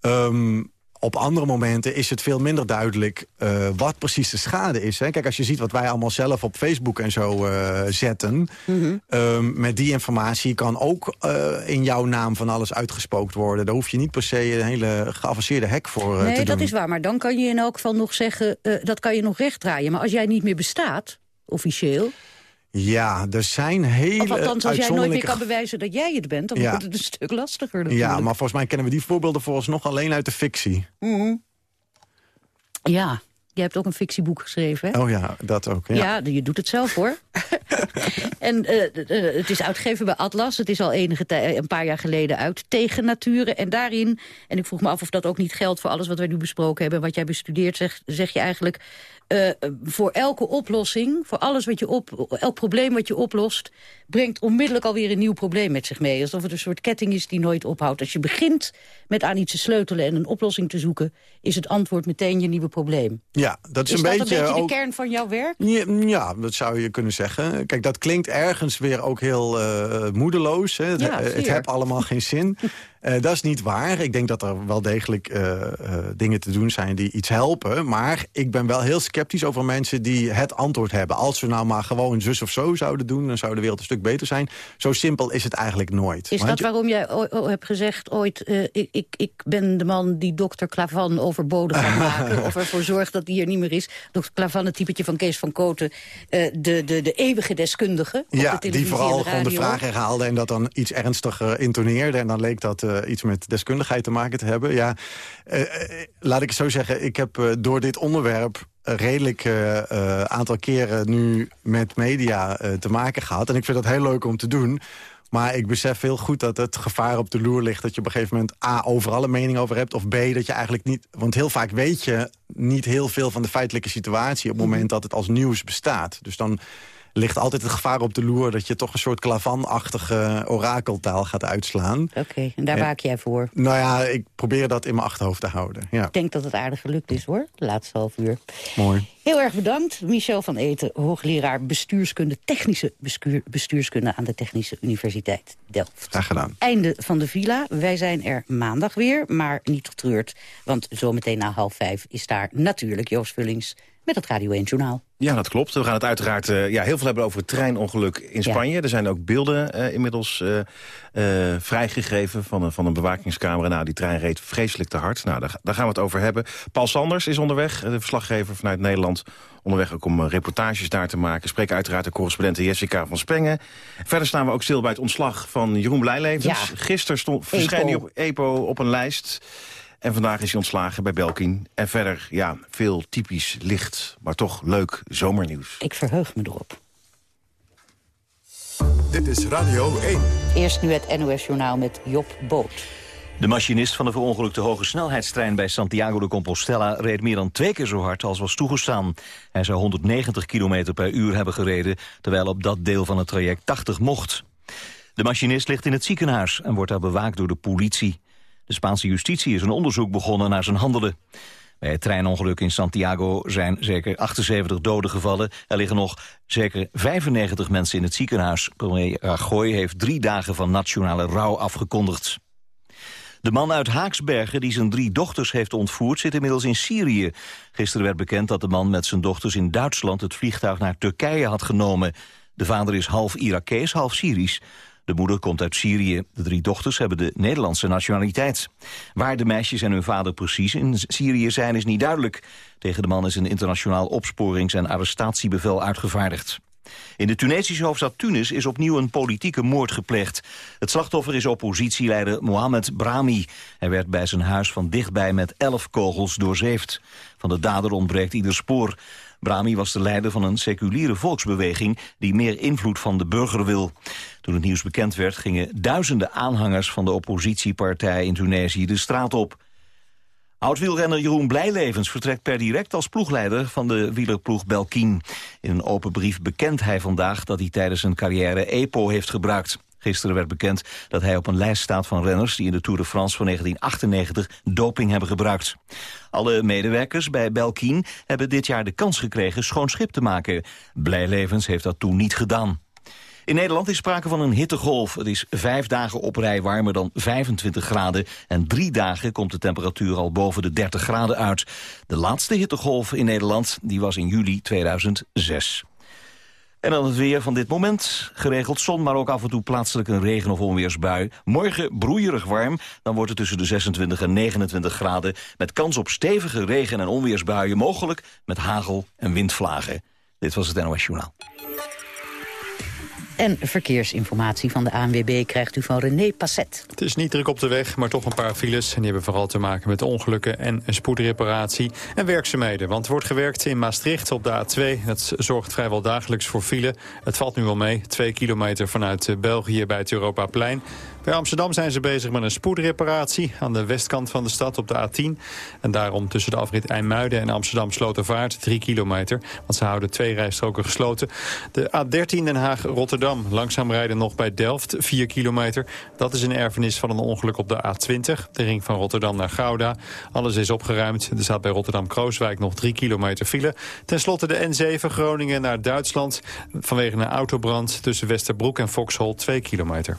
Ehm, op andere momenten is het veel minder duidelijk eh, wat precies de schade is. Hè. Kijk, als je ziet wat wij allemaal zelf op Facebook en zo eh, zetten... ehm, met die informatie kan ook eh, in jouw naam van alles uitgespookt worden. Daar hoef je niet per se een hele geavanceerde hack voor nee, te dat doen. is waar. Maar dan kan je in elk geval nog zeggen... dat kan je nog rechtdraaien. Maar als jij niet meer bestaat, officieel... Ja, er zijn hele of althans, als jij nooit meer kan bewijzen dat jij het bent... dan Ja. wordt het een stuk lastiger natuurlijk. Ja, maar volgens mij kennen we die voorbeelden vooralsnog alleen uit de fictie. Mhm. Ja, jij hebt ook een fictieboek geschreven, hè? Oh ja, dat ook. Ja. Ja, je doet het zelf hoor. en eh, eh, het is uitgegeven bij Atlas. Het is al enige tij- een paar jaar geleden uit. Tegen naturen. En daarin, en ik vroeg me af of dat ook niet geldt voor alles wat wij nu besproken hebben. Wat jij bestudeert, zeg, zeg je eigenlijk... eh, voor elke oplossing, voor alles wat je op, elk probleem wat je oplost... brengt onmiddellijk alweer een nieuw probleem met zich mee. Alsof het een soort ketting is die nooit ophoudt. Als je begint met aan iets te sleutelen en een oplossing te zoeken... is het antwoord meteen je nieuwe probleem. Ja, dat is, Is een dat beetje, een beetje de kern van jouw werk? Ja, ja, dat zou je kunnen zeggen. Kijk, dat klinkt ergens weer ook heel eh, moedeloos. Hè. Het, Ja, het zeer. heeft allemaal geen zin. Eh, dat is niet waar. Ik denk dat er wel degelijk eh, eh, dingen te doen zijn die iets helpen. Maar ik ben wel heel sceptisch over mensen die het antwoord hebben. Als we nou maar gewoon zus of zo zouden doen... dan zou de wereld een stuk beter zijn. Zo simpel is het eigenlijk nooit. Is Want dat je- waarom jij hebt gezegd ooit... ik, ik, ik ben de man die dokter Klavan overbodig gaat maken... of ervoor zorgt dat die er niet meer is. Dokter Klavan, het typetje van Kees van Koten... de, de, de eeuwige deskundige Ja, de die vooral gewoon de vraag herhaalde... en dat dan iets ernstiger intoneerde. En dan leek dat iets met deskundigheid te maken te hebben. Ja, eh, eh, laat ik het zo zeggen. Ik heb eh, door dit onderwerp redelijk eh, eh, aantal keren nu met media eh, te maken gehad. En ik vind dat heel leuk om te doen. Maar ik besef heel goed dat het gevaar op de loer ligt... dat je op een gegeven moment A, overal een mening over hebt... of B, dat je eigenlijk niet... want heel vaak weet je niet heel veel van de feitelijke situatie... op het moment dat het als nieuws bestaat. Dus dan ligt altijd het gevaar op de loer... dat je toch een soort klavanachtige orakeltaal gaat uitslaan. Oké, en daar waak jij voor? Nou ja, ik probeer dat in mijn achterhoofd te houden. Ja. Ik denk dat het aardig gelukt is, hoor, de laatste half uur. Mooi. Heel erg bedankt, Michel van Eten, hoogleraar bestuurskunde, technische bestuurskunde aan de Technische Universiteit Delft. Graag gedaan. Einde van de villa. Wij zijn er maandag weer, maar niet getreurd. Want zometeen na half vijf is daar natuurlijk Joost Vullings met het Radio 1 Journaal. Ja, dat klopt. We gaan het uiteraard uh, ja, heel veel hebben over het treinongeluk in Spanje. Er zijn ook beelden uh, inmiddels uh, vrijgegeven van een, van een bewakingscamera. Nou, die trein reed vreselijk te hard. Nou, daar, daar, gaan we het over hebben. Paul Sanders is onderweg, de verslaggever vanuit Nederland. Onderweg ook om reportages daar te maken. Spreek uiteraard de correspondente Jessica van Spengen. Verder staan we ook stil bij het ontslag van Jeroen Blijlevens. Ja. Gisteren stond, verscheen hij op EPO op een lijst... En vandaag is hij ontslagen bij Belkin. En verder, ja, veel typisch licht, maar toch leuk zomernieuws. Ik verheug me erop. Dit is Radio 1. Eerst nu het NOS-journaal met Job Boot. De machinist van de verongelukte hoge snelheidstrein bij Santiago de Compostela reed meer dan twee keer zo hard als was toegestaan. Hij zou 190 km per uur hebben gereden, terwijl op dat deel van het traject 80 mocht. De machinist ligt in het ziekenhuis en wordt daar bewaakt door de politie. De Spaanse justitie is een onderzoek begonnen naar zijn handelen. Bij het treinongeluk in Santiago zijn zeker 78 doden gevallen. Er liggen nog zeker 95 mensen in het ziekenhuis. Premier Rajoy heeft drie dagen van nationale rouw afgekondigd. De man uit Haaksbergen die zijn drie dochters heeft ontvoerd... zit inmiddels in Syrië. Gisteren werd bekend dat de man met zijn dochters in Duitsland... het vliegtuig naar Turkije had genomen. De vader is half Irakees, half Syrisch. De moeder komt uit Syrië. De drie dochters hebben de Nederlandse nationaliteit. Waar de meisjes en hun vader precies in Syrië zijn is niet duidelijk. Tegen de man is een internationaal opsporings- en arrestatiebevel uitgevaardigd. In de Tunesische hoofdstad Tunis is opnieuw een politieke moord gepleegd. Het slachtoffer is oppositieleider Mohamed Brahmi. Hij werd bij zijn huis van dichtbij met elf kogels doorzeefd. Van de dader ontbreekt ieder spoor. Brahmi was de leider van een seculiere volksbeweging... die meer invloed van de burger wil. Toen het nieuws bekend werd, gingen duizenden aanhangers... van de oppositiepartij in Tunesië de straat op. Oud-wielrenner Jeroen Blijlevens vertrekt per direct als ploegleider van de wielerploeg Belkin. In een open brief bekent hij vandaag dat hij tijdens zijn carrière EPO heeft gebruikt. Gisteren werd bekend dat hij op een lijst staat van renners... die in de Tour de France van 1998 doping hebben gebruikt. Alle medewerkers bij Belkin hebben dit jaar de kans gekregen schoon schip te maken. Blijlevens heeft dat toen niet gedaan. In Nederland is sprake van een hittegolf. Het is vijf dagen op rij warmer dan 25 graden... en drie dagen komt de temperatuur al boven de 30 graden uit. De laatste hittegolf in Nederland die was in juli 2006. En dan het weer van dit moment. Geregeld zon, maar ook af en toe plaatselijk een regen- of onweersbui. Morgen broeierig warm, dan wordt het tussen de 26 en 29 graden... met kans op stevige regen- en onweersbuien, mogelijk met hagel en windvlagen. Dit was het NOS Journaal. En verkeersinformatie van de ANWB krijgt u van René Passet. Het is niet druk op de weg, maar toch een paar files. En die hebben vooral te maken met ongelukken en een spoedreparatie en werkzaamheden. Want er wordt gewerkt in Maastricht op de A2. Dat zorgt vrijwel dagelijks voor file. Het valt nu al mee, twee kilometer vanuit eh, België bij het Europaplein. Bij Amsterdam zijn ze bezig met een spoedreparatie aan de westkant van de stad op de A10. En daarom tussen de afrit IJmuiden en Amsterdam Slotervaart 3 kilometer. Want ze houden twee rijstroken gesloten. De A13 Den Haag-Rotterdam. Langzaam rijden nog bij Delft 4 kilometer. Dat is een erfenis van een ongeluk op de A20. De ring van Rotterdam naar Gouda. Alles is opgeruimd. Er staat bij Rotterdam-Krooswijk nog 3 kilometer file. Ten slotte de N7 Groningen naar Duitsland. Vanwege een autobrand tussen Westerbroek en Foxhol 2 kilometer.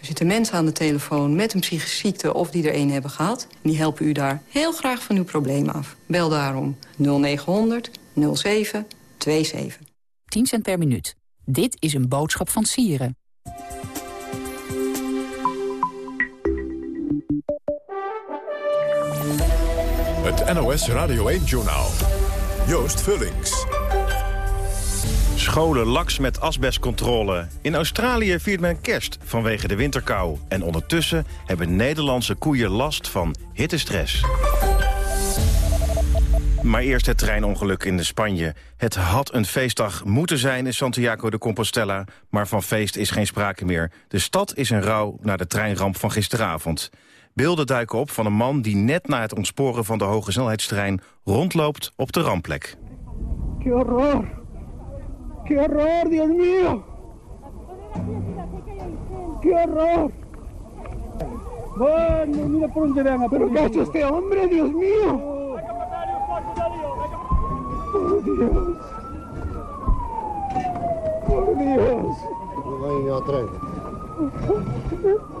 Er zitten mensen aan de telefoon met een psychische ziekte of die er een hebben gehad. En die helpen u daar heel graag van uw probleem af. Bel daarom 0900 07 27. 10 cent per minuut. Dit is een boodschap van Sieren. Het NOS Radio 1-journaal. Joost Vullings. Scholen laks met asbestcontrole. In Australië viert men kerst vanwege de winterkou. En ondertussen hebben Nederlandse koeien last van hittestress. Maar eerst het treinongeluk in Spanje. Het had een feestdag moeten zijn in Santiago de Compostela... maar van feest is geen sprake meer. De stad is in rouw na de treinramp van gisteravond. Beelden duiken op van een man die net na het ontsporen van de hoge snelheidstrein... rondloopt op de rampplek. ¡Qué horror, Dios mío! ¡Qué horror! Bueno, mira por dónde van a ¿Pero qué ha hecho este hombre, Dios mío? ¡Por Dios! ¡Por Dios!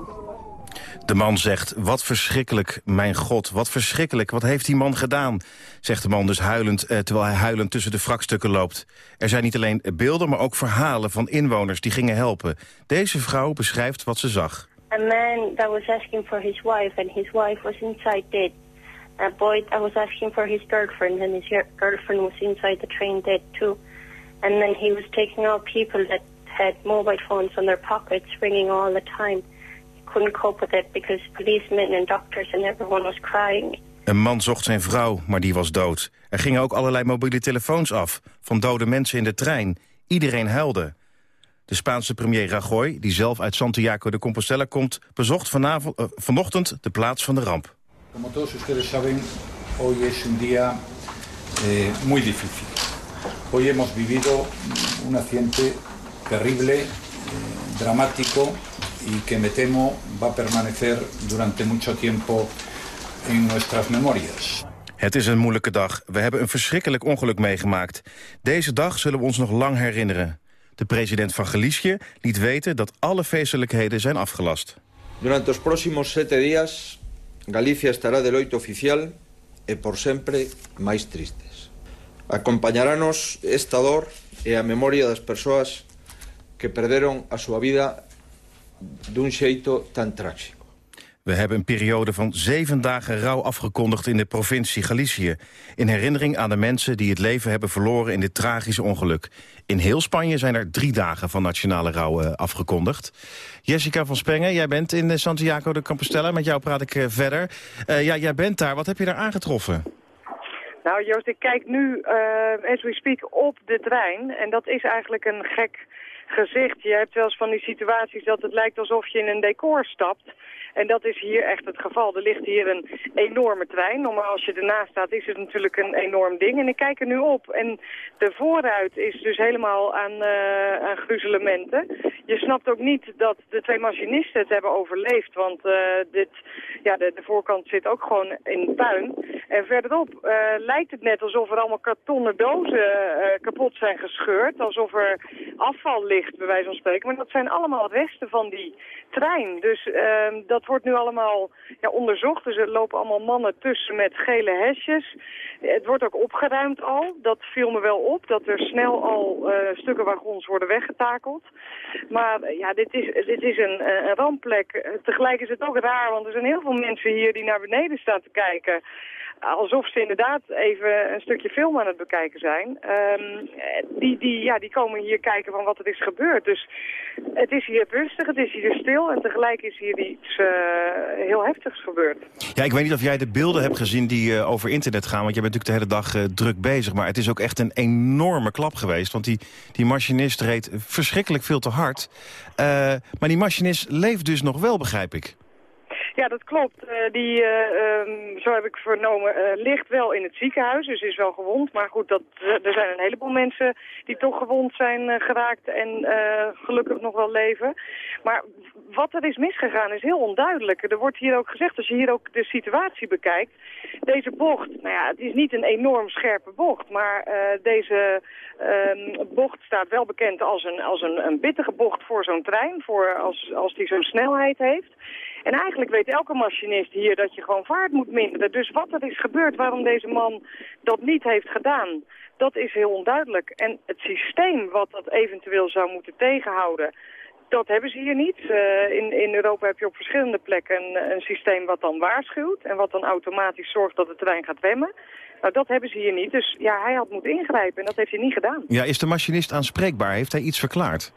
De man zegt, wat verschrikkelijk, mijn god, wat verschrikkelijk. Wat heeft die man gedaan? Zegt de man dus huilend, eh, terwijl hij huilend tussen de wrakstukken loopt. Er zijn niet alleen beelden, maar ook verhalen van inwoners die gingen helpen. Deze vrouw beschrijft wat ze zag. A man that was asking for his wife and his wife was inside dead. A boy that was asking for his girlfriend and his girlfriend was inside the train dead too. And then he was taking out people that had mobile phones in their pockets ringing all the time. Couldn't cope with it because policemen and doctors and everyone was crying. Een man zocht zijn vrouw, maar die was dood. Er gingen ook allerlei mobiele telefoons af, van dode mensen in de trein. Iedereen huilde. De Spaanse premier Rajoy, die zelf uit Santiago de Compostela komt... bezocht vanavond, eh, vanochtend de plaats van de ramp. Como todos ustedes saben, hoy es un día eh, muy difícil. Hoy hemos vivido un accidente terrible, eh, dramático y que me temo va a permanecer durante mucho tiempo en nuestras memorias. Het is een moeilijke dag. We hebben een verschrikkelijk ongeluk meegemaakt. Deze dag zullen we ons nog lang herinneren. De president van Galicië liet weten dat alle feestelijkheden zijn afgelast. Durante los próximos sete días, Galicia estará de loito oficial e por sempre máis tristes. Acompañaranos esta dor e a memoria das persoas que perderon a súa vida dun xeito tan trágico. We hebben een periode van zeven dagen rouw afgekondigd in de provincie Galicië. In herinnering aan de mensen die het leven hebben verloren in dit tragische ongeluk. In heel Spanje zijn er drie dagen van nationale rouw uh, afgekondigd. Jessica van Spengen, jij bent in Santiago de Compostela. Met jou praat ik uh, verder. Uh, ja, jij bent daar. Wat heb je daar aangetroffen? Nou Joost, ik kijk nu, as we speak, op de trein. En dat is eigenlijk een gek gezicht. Je hebt wel eens van die situaties dat het lijkt alsof je in een decor stapt. En dat is hier echt het geval. Er ligt hier een enorme trein. Normaal als je ernaast staat is het natuurlijk een enorm ding. En ik kijk er nu op. En de voorruit is dus helemaal aan, uh, aan gruzelementen. Je snapt ook niet dat de twee machinisten het hebben overleefd. Want uh, dit, ja, de, de, voorkant zit ook gewoon in puin. En verderop uh, lijkt het net alsof er allemaal kartonnen dozen kapot zijn gescheurd. Alsof er afval ligt, bij wijze van spreken. Maar dat zijn allemaal resten van die trein. Dus ehm, dat wordt nu allemaal ja, onderzocht. Dus er lopen allemaal mannen tussen met gele hesjes. Het wordt ook opgeruimd al. Dat viel me wel op, dat er snel al uh, stukken wagons worden weggetakeld. Maar uh, ja, dit is, dit is een, een rampplek. Tegelijk is het ook raar, want er zijn heel veel mensen hier die naar beneden staan te kijken alsof ze inderdaad even een stukje film aan het bekijken zijn. Um, die, die, ja, die komen hier kijken van wat er is gebeurd. Dus het is hier rustig, het is hier stil en tegelijk is hier iets uh, heel heftigs gebeurd. Ja, ik weet niet of jij de beelden hebt gezien die uh, over internet gaan, want jij bent natuurlijk de hele dag uh, druk bezig. Maar het is ook echt een enorme klap geweest, want die, die machinist reed verschrikkelijk veel te hard. maar die machinist leeft dus nog wel, begrijp ik. Ja, dat klopt. Uh, die, uh, um, zo heb ik vernomen, uh, ligt wel in het ziekenhuis, dus is wel gewond. Maar goed, dat, er zijn een heleboel mensen die toch gewond zijn geraakt en gelukkig nog wel leven. Maar wat er is misgegaan is heel onduidelijk. Er wordt hier ook gezegd, als je hier ook de situatie bekijkt, deze bocht, nou ja, het is niet een enorm scherpe bocht, maar deze ehm, bocht staat wel bekend als een, als een, een bittere bocht voor zo'n trein, voor als, als die zo'n snelheid heeft. En eigenlijk weet elke machinist hier dat je gewoon vaart moet minderen. Dus wat er is gebeurd, waarom deze man dat niet heeft gedaan, dat is heel onduidelijk. En het systeem wat dat eventueel zou moeten tegenhouden, dat hebben ze hier niet. Uh, in, in Europa heb je op verschillende plekken een, een, systeem wat dan waarschuwt... en wat dan automatisch zorgt dat de trein gaat remmen. Nou, dat hebben ze hier niet. Dus ja, hij had moeten ingrijpen en dat heeft hij niet gedaan. Ja, is de machinist aanspreekbaar? Heeft hij iets verklaard?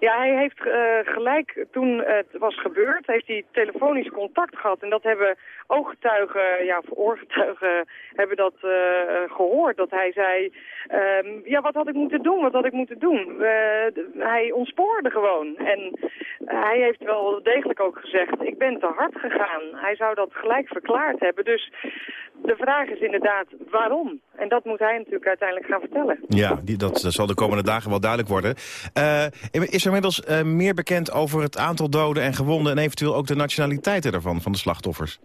Ja, hij heeft uh, gelijk toen het was gebeurd, heeft hij telefonisch contact gehad. En dat hebben ooggetuigen, ja, oorgetuigen, hebben dat uh, gehoord. Dat hij zei, um, ja, wat had ik moeten doen, wat had ik moeten doen? Uh, hij ontspoorde gewoon. En hij heeft wel degelijk ook gezegd, ik ben te hard gegaan. Hij zou dat gelijk verklaard hebben. Dus de vraag is inderdaad, waarom? En dat moet hij natuurlijk uiteindelijk gaan vertellen. Ja, die, dat, dat zal de komende dagen wel duidelijk worden. Is er inmiddels uh, meer bekend over het aantal doden en gewonden... en eventueel ook de nationaliteiten daarvan, van de slachtoffers?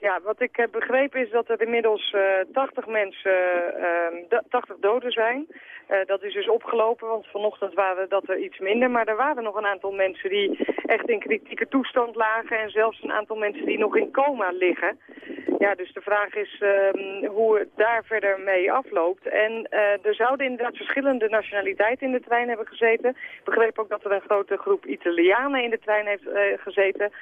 Ja, wat ik heb begrepen is dat er inmiddels uh, 80 mensen, uh, 80 doden zijn. Uh, dat is dus opgelopen, want vanochtend waren dat er iets minder. Maar er waren nog een aantal mensen die echt in kritieke toestand lagen. En zelfs een aantal mensen die nog in coma liggen. Ja, dus de vraag is uh, hoe het daar verder mee afloopt. En uh, er zouden inderdaad verschillende nationaliteiten in de trein hebben gezeten. Ik begreep ook dat er een grote groep Italianen in de trein heeft uh, gezeten.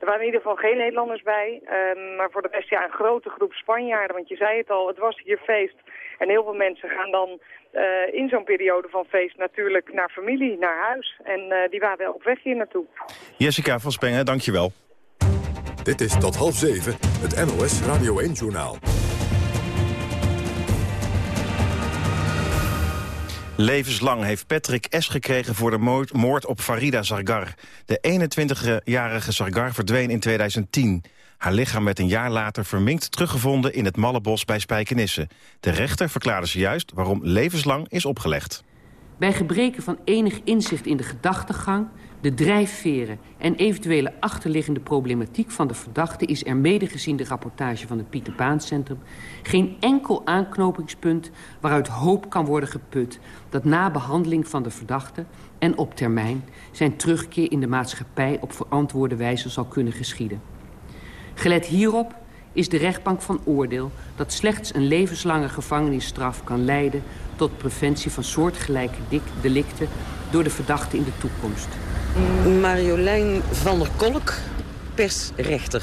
Er waren in ieder geval geen Nederlanders bij. Um, maar voor de rest ja, een grote groep Spanjaarden. Want je zei het al, het was hier feest. En heel veel mensen gaan dan uh, in zo'n periode van feest natuurlijk naar familie, naar huis. En uh, die waren op weg hier naartoe. Jessica van Spengen, dankjewel. Dit is tot half zeven, het NOS Radio 1-journaal. Levenslang heeft Patrick S. gekregen voor de moord op Farida Zargar. De 21-jarige Zargar verdween in 2010. Haar lichaam werd een jaar later verminkt teruggevonden in het Mallebos bij Spijkenisse. De rechter verklaarde zojuist waarom levenslang is opgelegd. Bij gebreken van enig inzicht in de gedachtegang de drijfveren en eventuele achterliggende problematiek van de verdachte... is er mede gezien de rapportage van het Pieter Baan Centrum... geen enkel aanknopingspunt waaruit hoop kan worden geput... dat na behandeling van de verdachte en op termijn... zijn terugkeer in de maatschappij op verantwoorde wijze zal kunnen geschieden. Gelet hierop is de rechtbank van oordeel dat slechts een levenslange gevangenisstraf kan leiden tot preventie van soortgelijke delicten door de verdachte in de toekomst. Marjolein van der Kolk, persrechter.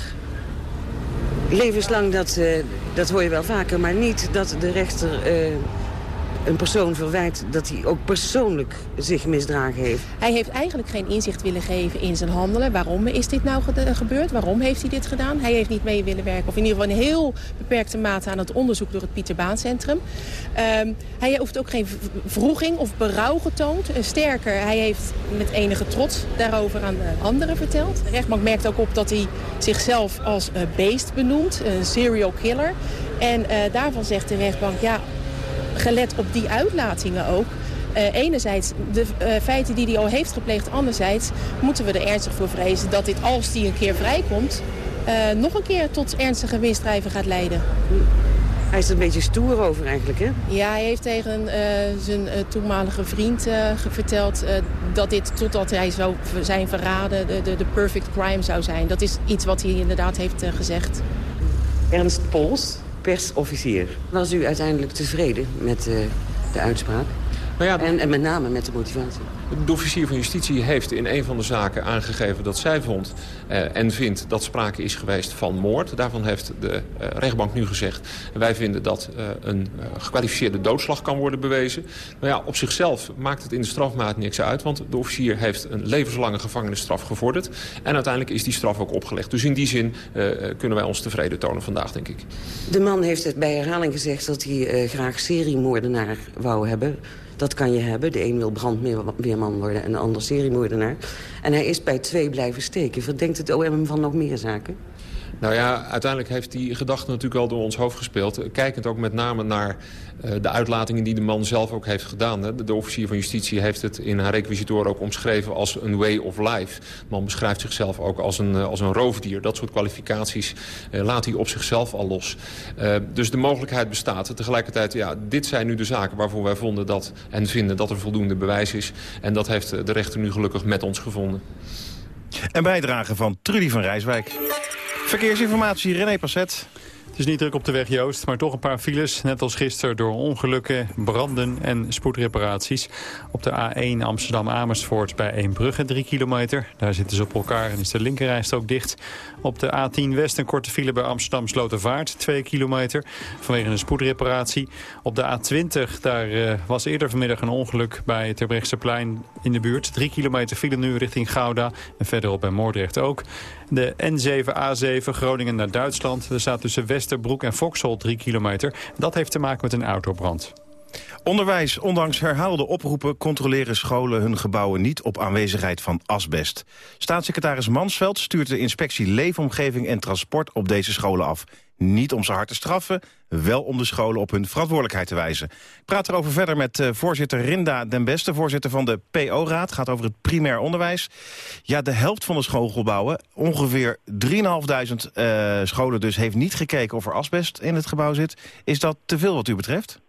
Levenslang, dat, uh, dat hoor je wel vaker, maar niet dat de rechter uh, een persoon verwijt dat hij ook persoonlijk zich misdragen heeft. Hij heeft eigenlijk geen inzicht willen geven in zijn handelen. Waarom is dit nou gebeurd? Waarom heeft hij dit gedaan? Hij heeft niet mee willen werken. Of in ieder geval in heel beperkte mate aan het onderzoek door het Pieter Baan Centrum. Um, hij heeft ook geen vroeging of berouw getoond. En sterker, hij heeft met enige trots daarover aan anderen verteld. De rechtbank merkt ook op dat hij zichzelf als uh, beest benoemt. Een serial killer. En daarvan zegt de rechtbank... ja, gelet op die uitlatingen ook... Uh, enerzijds de uh, feiten die hij al heeft gepleegd. Anderzijds moeten we er ernstig voor vrezen dat dit, als die een keer vrijkomt... Uh, nog een keer tot ernstige misdrijven gaat leiden. Hij is er een beetje stoer over eigenlijk, hè? Ja, hij heeft tegen zijn toenmalige vriend verteld... dat dit, totdat hij zou zijn verraden, de, de, de, perfect crime zou zijn. Dat is iets wat hij inderdaad heeft gezegd. Ernst Pols, persofficier. Was u uiteindelijk tevreden met uh, de uitspraak? Nou ja, en, en, met name met de motivatie? De officier van justitie heeft in een van de zaken aangegeven dat zij vond uh, en vindt dat sprake is geweest van moord. Daarvan heeft de uh, rechtbank nu gezegd, wij vinden dat uh, een gekwalificeerde doodslag kan worden bewezen. Nou ja, op zichzelf maakt het in de strafmaat niks uit, want de officier heeft een levenslange gevangenisstraf gevorderd. En uiteindelijk is die straf ook opgelegd. Dus in die zin kunnen wij ons tevreden tonen vandaag, denk ik. De man heeft het bij herhaling gezegd dat hij graag seriemoordenaar wou hebben Dat kan je hebben. De een wil brandweerman worden en de ander seriemoordenaar. En hij is bij twee blijven steken. Verdenkt het OM van nog meer zaken? Nou ja, uiteindelijk heeft die gedachte natuurlijk al door ons hoofd gespeeld. Kijkend ook met name naar uh, de uitlatingen die de man zelf ook heeft gedaan. Hè. De, officier van justitie heeft het in haar requisitor ook omschreven als een way of life. De man beschrijft zichzelf ook als een, uh, als een roofdier. Dat soort kwalificaties uh, laat hij op zichzelf al los. dus de mogelijkheid bestaat. Tegelijkertijd, ja, dit zijn nu de zaken waarvoor wij vonden dat, en vinden dat er voldoende bewijs is. En dat heeft de rechter nu gelukkig met ons gevonden. En bijdrage van Trudy van Rijswijk. Verkeersinformatie, René Passet. Het is niet druk op de weg Joost, maar toch een paar files. Net als gisteren door ongelukken, branden en spoedreparaties. Op de A1 Amsterdam-Amersfoort bij Eembrugge 3 kilometer. Daar zitten ze op elkaar en is de linkerrijstrook dicht. Op de A10 West een korte file bij Amsterdam-Slotervaart 2 kilometer. Vanwege een spoedreparatie. Op de A20 daar uh, was eerder vanmiddag een ongeluk bij het Terbrechtseplein in de buurt. 3 kilometer file nu richting Gouda en verderop bij Moordrecht ook. De N7, A7 Groningen naar Duitsland. Er staat tussen Westerbroek en Vauxhall 3 kilometer. Dat heeft te maken met een autobrand. Onderwijs. Ondanks herhaalde oproepen controleren scholen hun gebouwen niet op aanwezigheid van asbest. Staatssecretaris Mansveld stuurt de inspectie Leefomgeving en Transport op deze scholen af. Niet om ze hard te straffen, wel om de scholen op hun verantwoordelijkheid te wijzen. Ik praat erover verder met uh, voorzitter Rinda den Beste, voorzitter van de PO-raad. gaat over het primair onderwijs. Ja, de helft van de schoolgebouwen, ongeveer 3.500 uh, scholen dus... heeft niet gekeken of er asbest in het gebouw zit. Is dat te veel wat u betreft?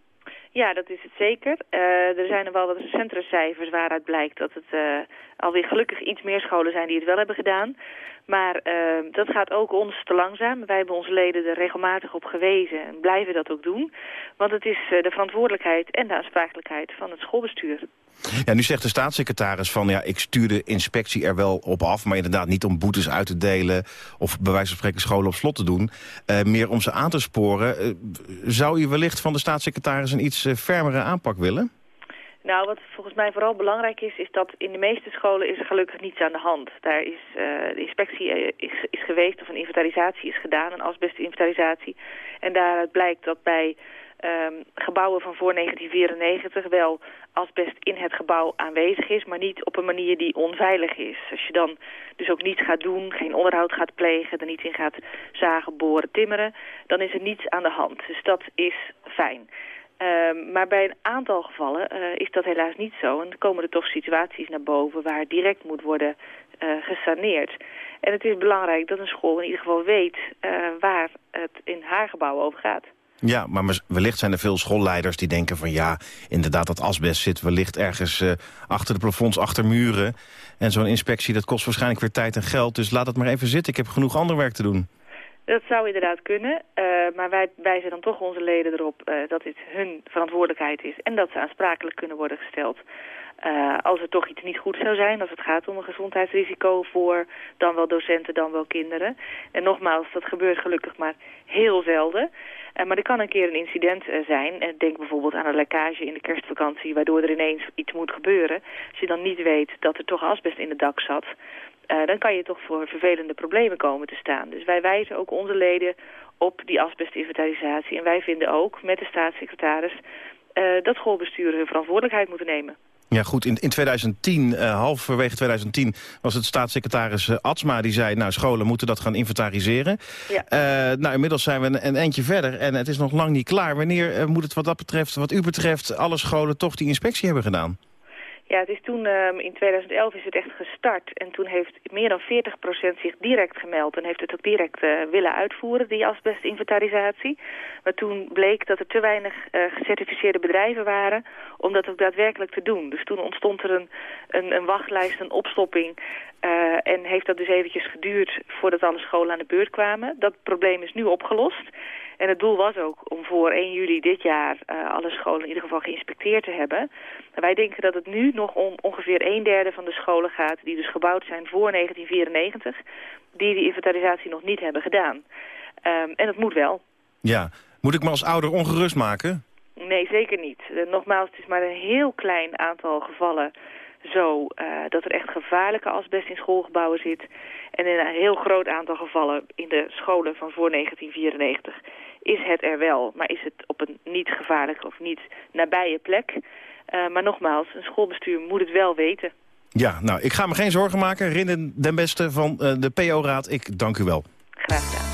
Ja, dat is het zeker. Uh, er zijn er wel wat recentere cijfers waaruit blijkt dat het uh, alweer gelukkig iets meer scholen zijn die het wel hebben gedaan. Maar uh, dat gaat ook ons te langzaam. Wij hebben onze leden er regelmatig op gewezen en blijven dat ook doen. Want het is de verantwoordelijkheid en de aansprakelijkheid van het schoolbestuur. Ja, nu zegt de staatssecretaris van ja, ik stuur de inspectie er wel op af, maar inderdaad niet om boetes uit te delen of bij wijze van spreken scholen op slot te doen. Uh, meer om ze aan te sporen. Uh, zou u wellicht van de staatssecretaris een iets fermere aanpak willen? Nou, wat volgens mij vooral belangrijk is, is dat in de meeste scholen is er gelukkig niets aan de hand. Daar is de inspectie is, is geweest of een inventarisatie is gedaan, een asbestinventarisatie. En daaruit blijkt dat bij um, gebouwen van voor 1994 wel asbest in het gebouw aanwezig is, maar niet op een manier die onveilig is. Als je dan dus ook niets gaat doen, geen onderhoud gaat plegen, er niet in gaat zagen, boren, timmeren, dan is er niets aan de hand. Dus dat is fijn. Um, maar bij een aantal gevallen uh, is dat helaas niet zo. En komen er toch situaties naar boven waar direct moet worden uh, gesaneerd. En het is belangrijk dat een school in ieder geval weet uh, waar het in haar gebouw over gaat. Ja, maar wellicht zijn er veel schoolleiders die denken van... ja, inderdaad, dat asbest zit wellicht ergens achter de plafonds, achter muren. En zo'n inspectie, dat kost waarschijnlijk weer tijd en geld. Dus laat het maar even zitten, ik heb genoeg ander werk te doen. Dat zou inderdaad kunnen, uh, maar wij wijzen dan toch onze leden erop uh, dat dit hun verantwoordelijkheid is... en dat ze aansprakelijk kunnen worden gesteld. Uh, als er toch iets niet goed zou zijn, als het gaat om een gezondheidsrisico voor dan wel docenten, dan wel kinderen. En nogmaals, dat gebeurt gelukkig maar heel zelden. Maar er kan een keer een incident uh, zijn. Denk bijvoorbeeld aan een lekkage in de kerstvakantie... waardoor er ineens iets moet gebeuren. Als je dan niet weet dat er toch asbest in het dak zat... dan kan je toch voor vervelende problemen komen te staan. Dus wij wijzen ook onze leden op die asbestinventarisatie. En wij vinden ook met de staatssecretaris... dat schoolbesturen hun verantwoordelijkheid moeten nemen. Ja goed, in, in 2010, uh, halverwege 2010, was het staatssecretaris uh, Atsma die zei... nou, scholen moeten dat gaan inventariseren. Ja. Uh, nou, inmiddels zijn we een, een, eindje verder en het is nog lang niet klaar. Wanneer moet het wat dat betreft, wat u betreft, alle scholen toch die inspectie hebben gedaan? Ja, het is toen, um, in 2011 is het echt gestart. En toen heeft meer dan 40% zich direct gemeld. En heeft het ook direct uh, willen uitvoeren, die asbestinventarisatie. Maar toen bleek dat er te weinig uh, gecertificeerde bedrijven waren... om dat ook daadwerkelijk te doen. Dus toen ontstond er een, een, een wachtlijst, een opstopping... Uh, en heeft dat dus eventjes geduurd voordat alle scholen aan de beurt kwamen. Dat probleem is nu opgelost. En het doel was ook om voor 1 juli dit jaar uh, alle scholen in ieder geval geïnspecteerd te hebben. En wij denken dat het nu nog om ongeveer een derde van de scholen gaat... die dus gebouwd zijn voor 1994... die die inventarisatie nog niet hebben gedaan. Um, en dat moet wel. Ja, moet ik me als ouder ongerust maken? Nee, zeker niet. Uh, nogmaals, het is maar een heel klein aantal gevallen zo uh, dat er echt gevaarlijke asbest in schoolgebouwen zit. En in een heel groot aantal gevallen in de scholen van voor 1994 is het er wel. Maar is het op een niet gevaarlijke of niet nabije plek. Uh, maar nogmaals, een schoolbestuur moet het wel weten. Ja, nou, ik ga me geen zorgen maken. Rinnen den Beste van uh, de PO-raad, ik dank u wel. Graag gedaan.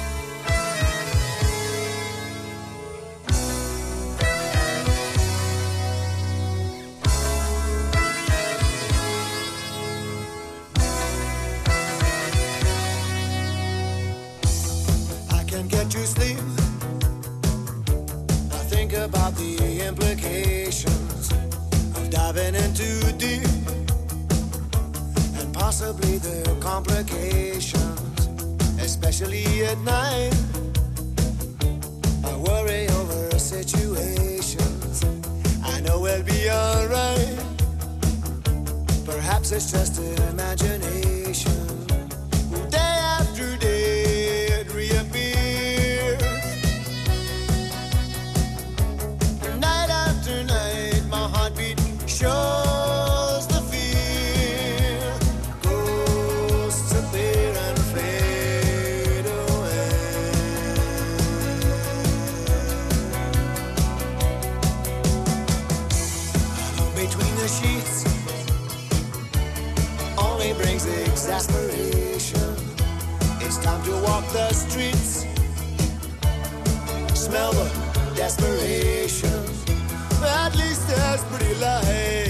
Complications, especially at night. I worry over situations. I know we'll be alright. Perhaps it's just an imagination. Desperation. At least there's pretty lights.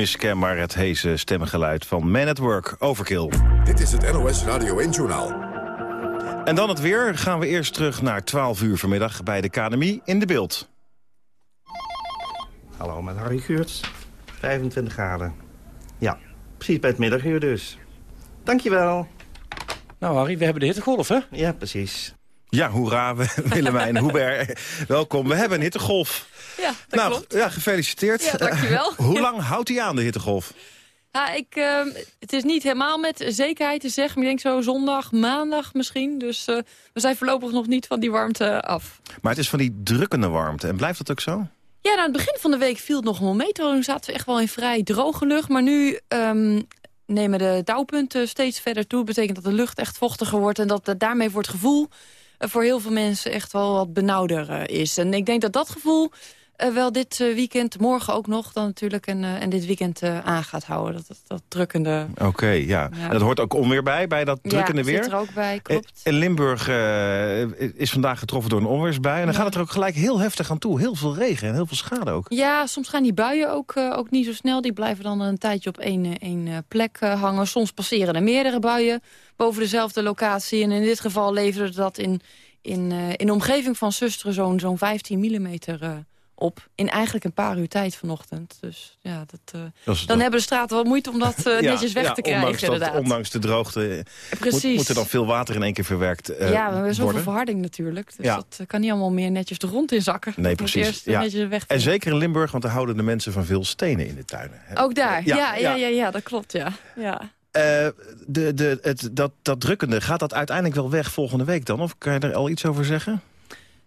Onmiskenbaar het heese stemgeluid van Man at Work, Overkill. Dit is het NOS Radio 1-journaal. En dan het weer. Gaan we eerst terug naar 12 uur vanmiddag bij de Academie in de beeld. Hallo, met Harry Geurts. 25 graden. Ja, precies bij het middaguur dus. Dankjewel. Nou Harry, we hebben de hittegolf, hè? Ja, precies. Ja, hoera, we- Willemijn, Hubert. Welkom, we hebben een hittegolf. Ja, dat nou, klopt. ja, gefeliciteerd. Ja, dankjewel. Hoe lang houdt hij aan, de hittegolf? Ja, ik, ehm, het is niet helemaal met zekerheid te zeggen, maar ik denk zo zondag, maandag misschien. Dus eh, we zijn voorlopig nog niet van die warmte af. Maar het is van die drukkende warmte. En blijft dat ook zo? Ja, nou, aan het begin van de week viel het nog wel mee. Toen zaten we echt wel in vrij droge lucht. Maar nu ehm, nemen de dauwpunten steeds verder toe. Dat betekent dat de lucht echt vochtiger wordt. En dat daarmee voor het gevoel eh, voor heel veel mensen echt wel wat benauwder eh, is. En ik denk dat dat gevoel eh, wel dit eh, weekend, morgen ook nog dan natuurlijk... en, eh, en dit weekend eh, aan gaat houden. Dat, dat, dat drukkende... Oké, ja. Ja. En dat hoort ook onweer bij, bij dat drukkende ja, weer. zit er ook bij, klopt. En Limburg is vandaag getroffen door een onweersbui. En dan gaat het er ook gelijk heel heftig aan toe. Heel veel regen en heel veel schade ook. Ja, soms gaan die buien ook, ook niet zo snel. Die blijven dan een tijdje op één, één plek hangen. Soms passeren er meerdere buien boven dezelfde locatie. En in dit geval leverde dat in, in, in de omgeving van Susteren zo'n zo'n 15 millimeter op. In eigenlijk een paar uur tijd vanochtend. Dus ja, dat, Dat is dan hebben de straten wel moeite om dat eh, Ja, netjes weg ja, te krijgen ondanks, dat, ondanks de droogte eh, Precies. Moet, moet er dan veel water in één keer verwerkt eh, ja, we hebben zoveel worden. verharding natuurlijk. Dus Ja. dat kan niet allemaal meer netjes de grond in zakken. Nee, precies. Eerst Ja. netjes weg En zeker in Limburg, want daar houden de mensen van veel stenen in de tuinen. hè. Ook daar, ja, ja, ja, ja. dat klopt, ja. ja. De, de, het, dat, dat drukkende, gaat dat uiteindelijk wel weg volgende week dan? Of kan je er al iets over zeggen?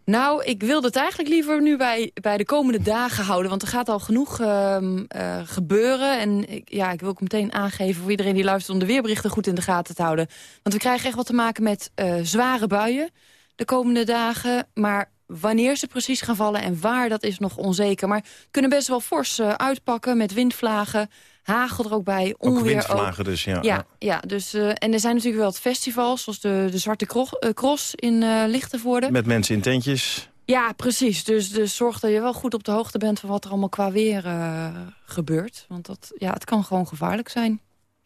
Nou, ik wilde het eigenlijk liever nu bij, bij de komende dagen houden. Want er gaat al genoeg ehm, eh, gebeuren. En ik, ja, ik wil ook meteen aangeven voor iedereen die luistert... om de weerberichten goed in de gaten te houden. Want we krijgen echt wat te maken met eh, zware buien de komende dagen. Maar wanneer ze precies gaan vallen en waar, dat is nog onzeker. Maar kunnen best wel fors eh, uitpakken met windvlagen... Hagel er ook bij, onweer ook windvlagen dus, ja. ja, ja dus, eh, en er zijn natuurlijk wel wat festivals, zoals de, de Zwarte eh, Cross in eh Lichtenvoorde. Met mensen in tentjes. Ja, precies. Dus, dus zorg dat je wel goed op de hoogte bent van wat er allemaal qua weer gebeurt. Want dat, ja, het kan gewoon gevaarlijk zijn.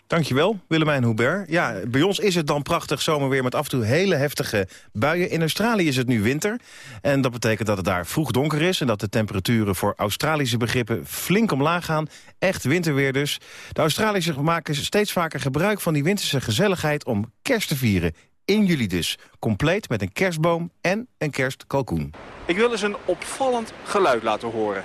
Dankjewel, Willemijn Hubert. Ja, bij ons is het dan prachtig zomerweer met af en toe hele heftige buien. In Australië is het nu winter. En dat betekent dat het daar vroeg donker is... en dat de temperaturen voor Australische begrippen flink omlaag gaan. Echt winterweer dus. De Australiërs maken steeds vaker gebruik van die winterse gezelligheid... om kerst te vieren. In juli dus. Compleet met een kerstboom en een kerstkalkoen. Ik wil eens een opvallend geluid laten horen.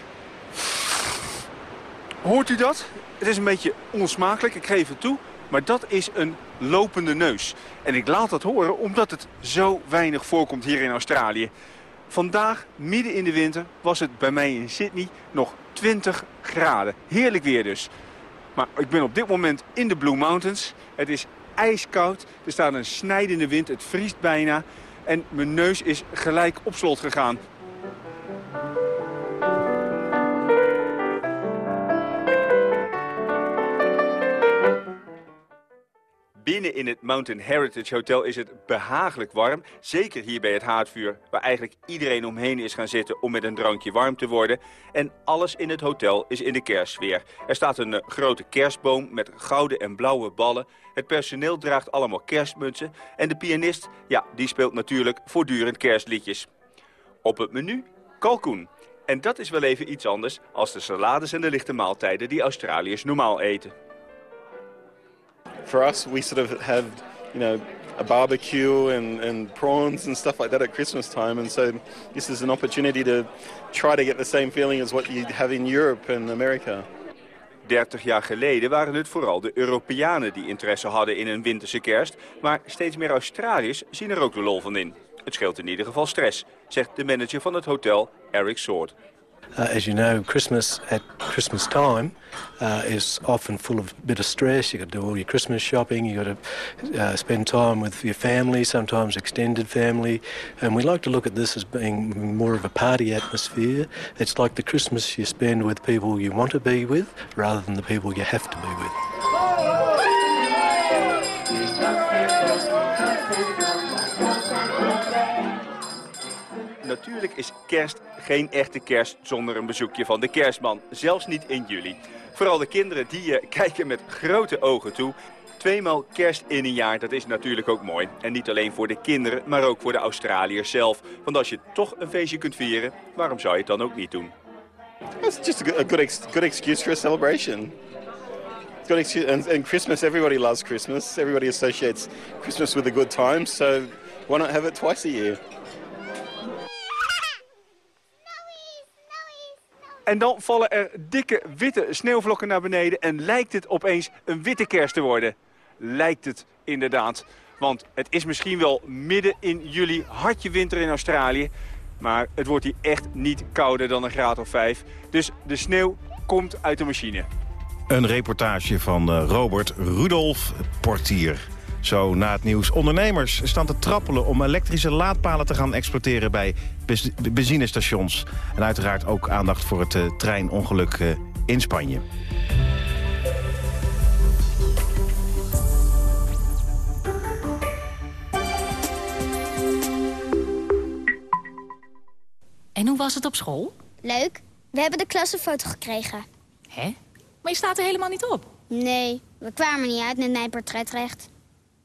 Hoort u dat? Het is een beetje onsmakelijk, ik geef het toe. Maar dat is een lopende neus. En ik laat dat horen omdat het zo weinig voorkomt hier in Australië. Vandaag, midden in de winter, was het bij mij in Sydney nog 20 graden. Heerlijk weer dus. Maar ik ben op dit moment in de Blue Mountains. Het is ijskoud. Er staat een snijdende wind. Het vriest bijna. En mijn neus is gelijk op slot gegaan. Binnen in het Mountain Heritage Hotel is het behagelijk warm. Zeker hier bij het haardvuur, waar eigenlijk iedereen omheen is gaan zitten om met een drankje warm te worden. En alles in het hotel is in de kerstsfeer. Er staat een eh, grote kerstboom met gouden en blauwe ballen. Het personeel draagt allemaal kerstmutsen. En de pianist, ja, die speelt natuurlijk voortdurend kerstliedjes. Op het menu kalkoen. En dat is wel even iets anders als de salades en de lichte maaltijden die Australiërs normaal eten. For us, we sort of have, you know, a barbecue and, and prawns and stuff like that at Christmas time. And so this is an opportunity to try to get the same feeling as what you have in Europe and America. 30 jaar geleden waren het vooral de Europeanen die interesse hadden in een winterse kerst. Maar steeds meer Australiërs zien er ook de lol van in. Het scheelt in ieder geval stress, zegt de manager van het hotel, Eric Sword. Uh, as you know, Christmas at Christmas time uh, is often full of a bit of stress. You've got to do all your Christmas shopping. you've got to uh, spend time with your family, sometimes extended family, and we like to look at this as being more of a party atmosphere. It's like the Christmas you spend with people you want to be with, rather than the people you have to be with. Natuurlijk is kerst geen echte kerst zonder een bezoekje van de kerstman. Zelfs niet in juli. Vooral de kinderen die eh, kijken met grote ogen toe. Tweemaal kerst in een jaar, dat is natuurlijk ook mooi. En niet alleen voor de kinderen, maar ook voor de Australiërs zelf. Want als je toch een feestje kunt vieren, waarom zou je het dan ook niet doen? It's just a good, good excuse for a celebration. Good excuse, and, and Christmas, everybody loves Christmas. Everybody associates Christmas with a good time, so why not have it twice a year? En dan vallen er dikke witte sneeuwvlokken naar beneden en lijkt het opeens een witte kerst te worden. Lijkt het inderdaad. Want het is misschien wel midden in juli, hartje winter in Australië. Maar het wordt hier echt niet kouder dan een graad of vijf. Dus de sneeuw komt uit de machine. Een reportage van eh, Robert Rudolf Portier. Zo na het nieuws. Ondernemers staan te trappelen om elektrische laadpalen te gaan exploiteren bij benzinestations. En uiteraard ook aandacht voor het eh, treinongeluk eh, in Spanje. En hoe was het op school? Leuk. We hebben de klassenfoto gekregen. Hè? Maar je staat er helemaal niet op. Nee, we kwamen niet uit met mijn portretrecht.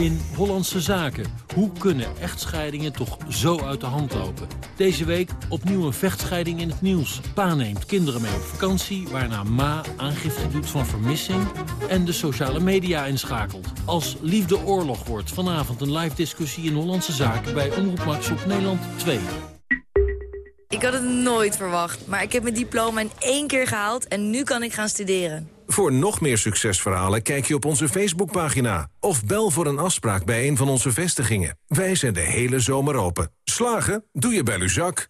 In Hollandse Zaken. Hoe kunnen echtscheidingen toch zo uit de hand lopen? Deze week opnieuw een vechtscheiding in het nieuws. Pa neemt kinderen mee op vakantie, waarna ma aangifte doet van vermissing... en de sociale media inschakelt. Als liefde oorlog wordt vanavond een live discussie in Hollandse Zaken... bij Omroep Max op Nederland 2. Ik had het nooit verwacht, maar ik heb mijn diploma in één keer gehaald en nu kan ik gaan studeren. Voor nog meer succesverhalen kijk je op onze Facebookpagina. Of bel voor een afspraak bij een van onze vestigingen. Wij zijn de hele zomer open. Slagen? Doe je bij Luzak.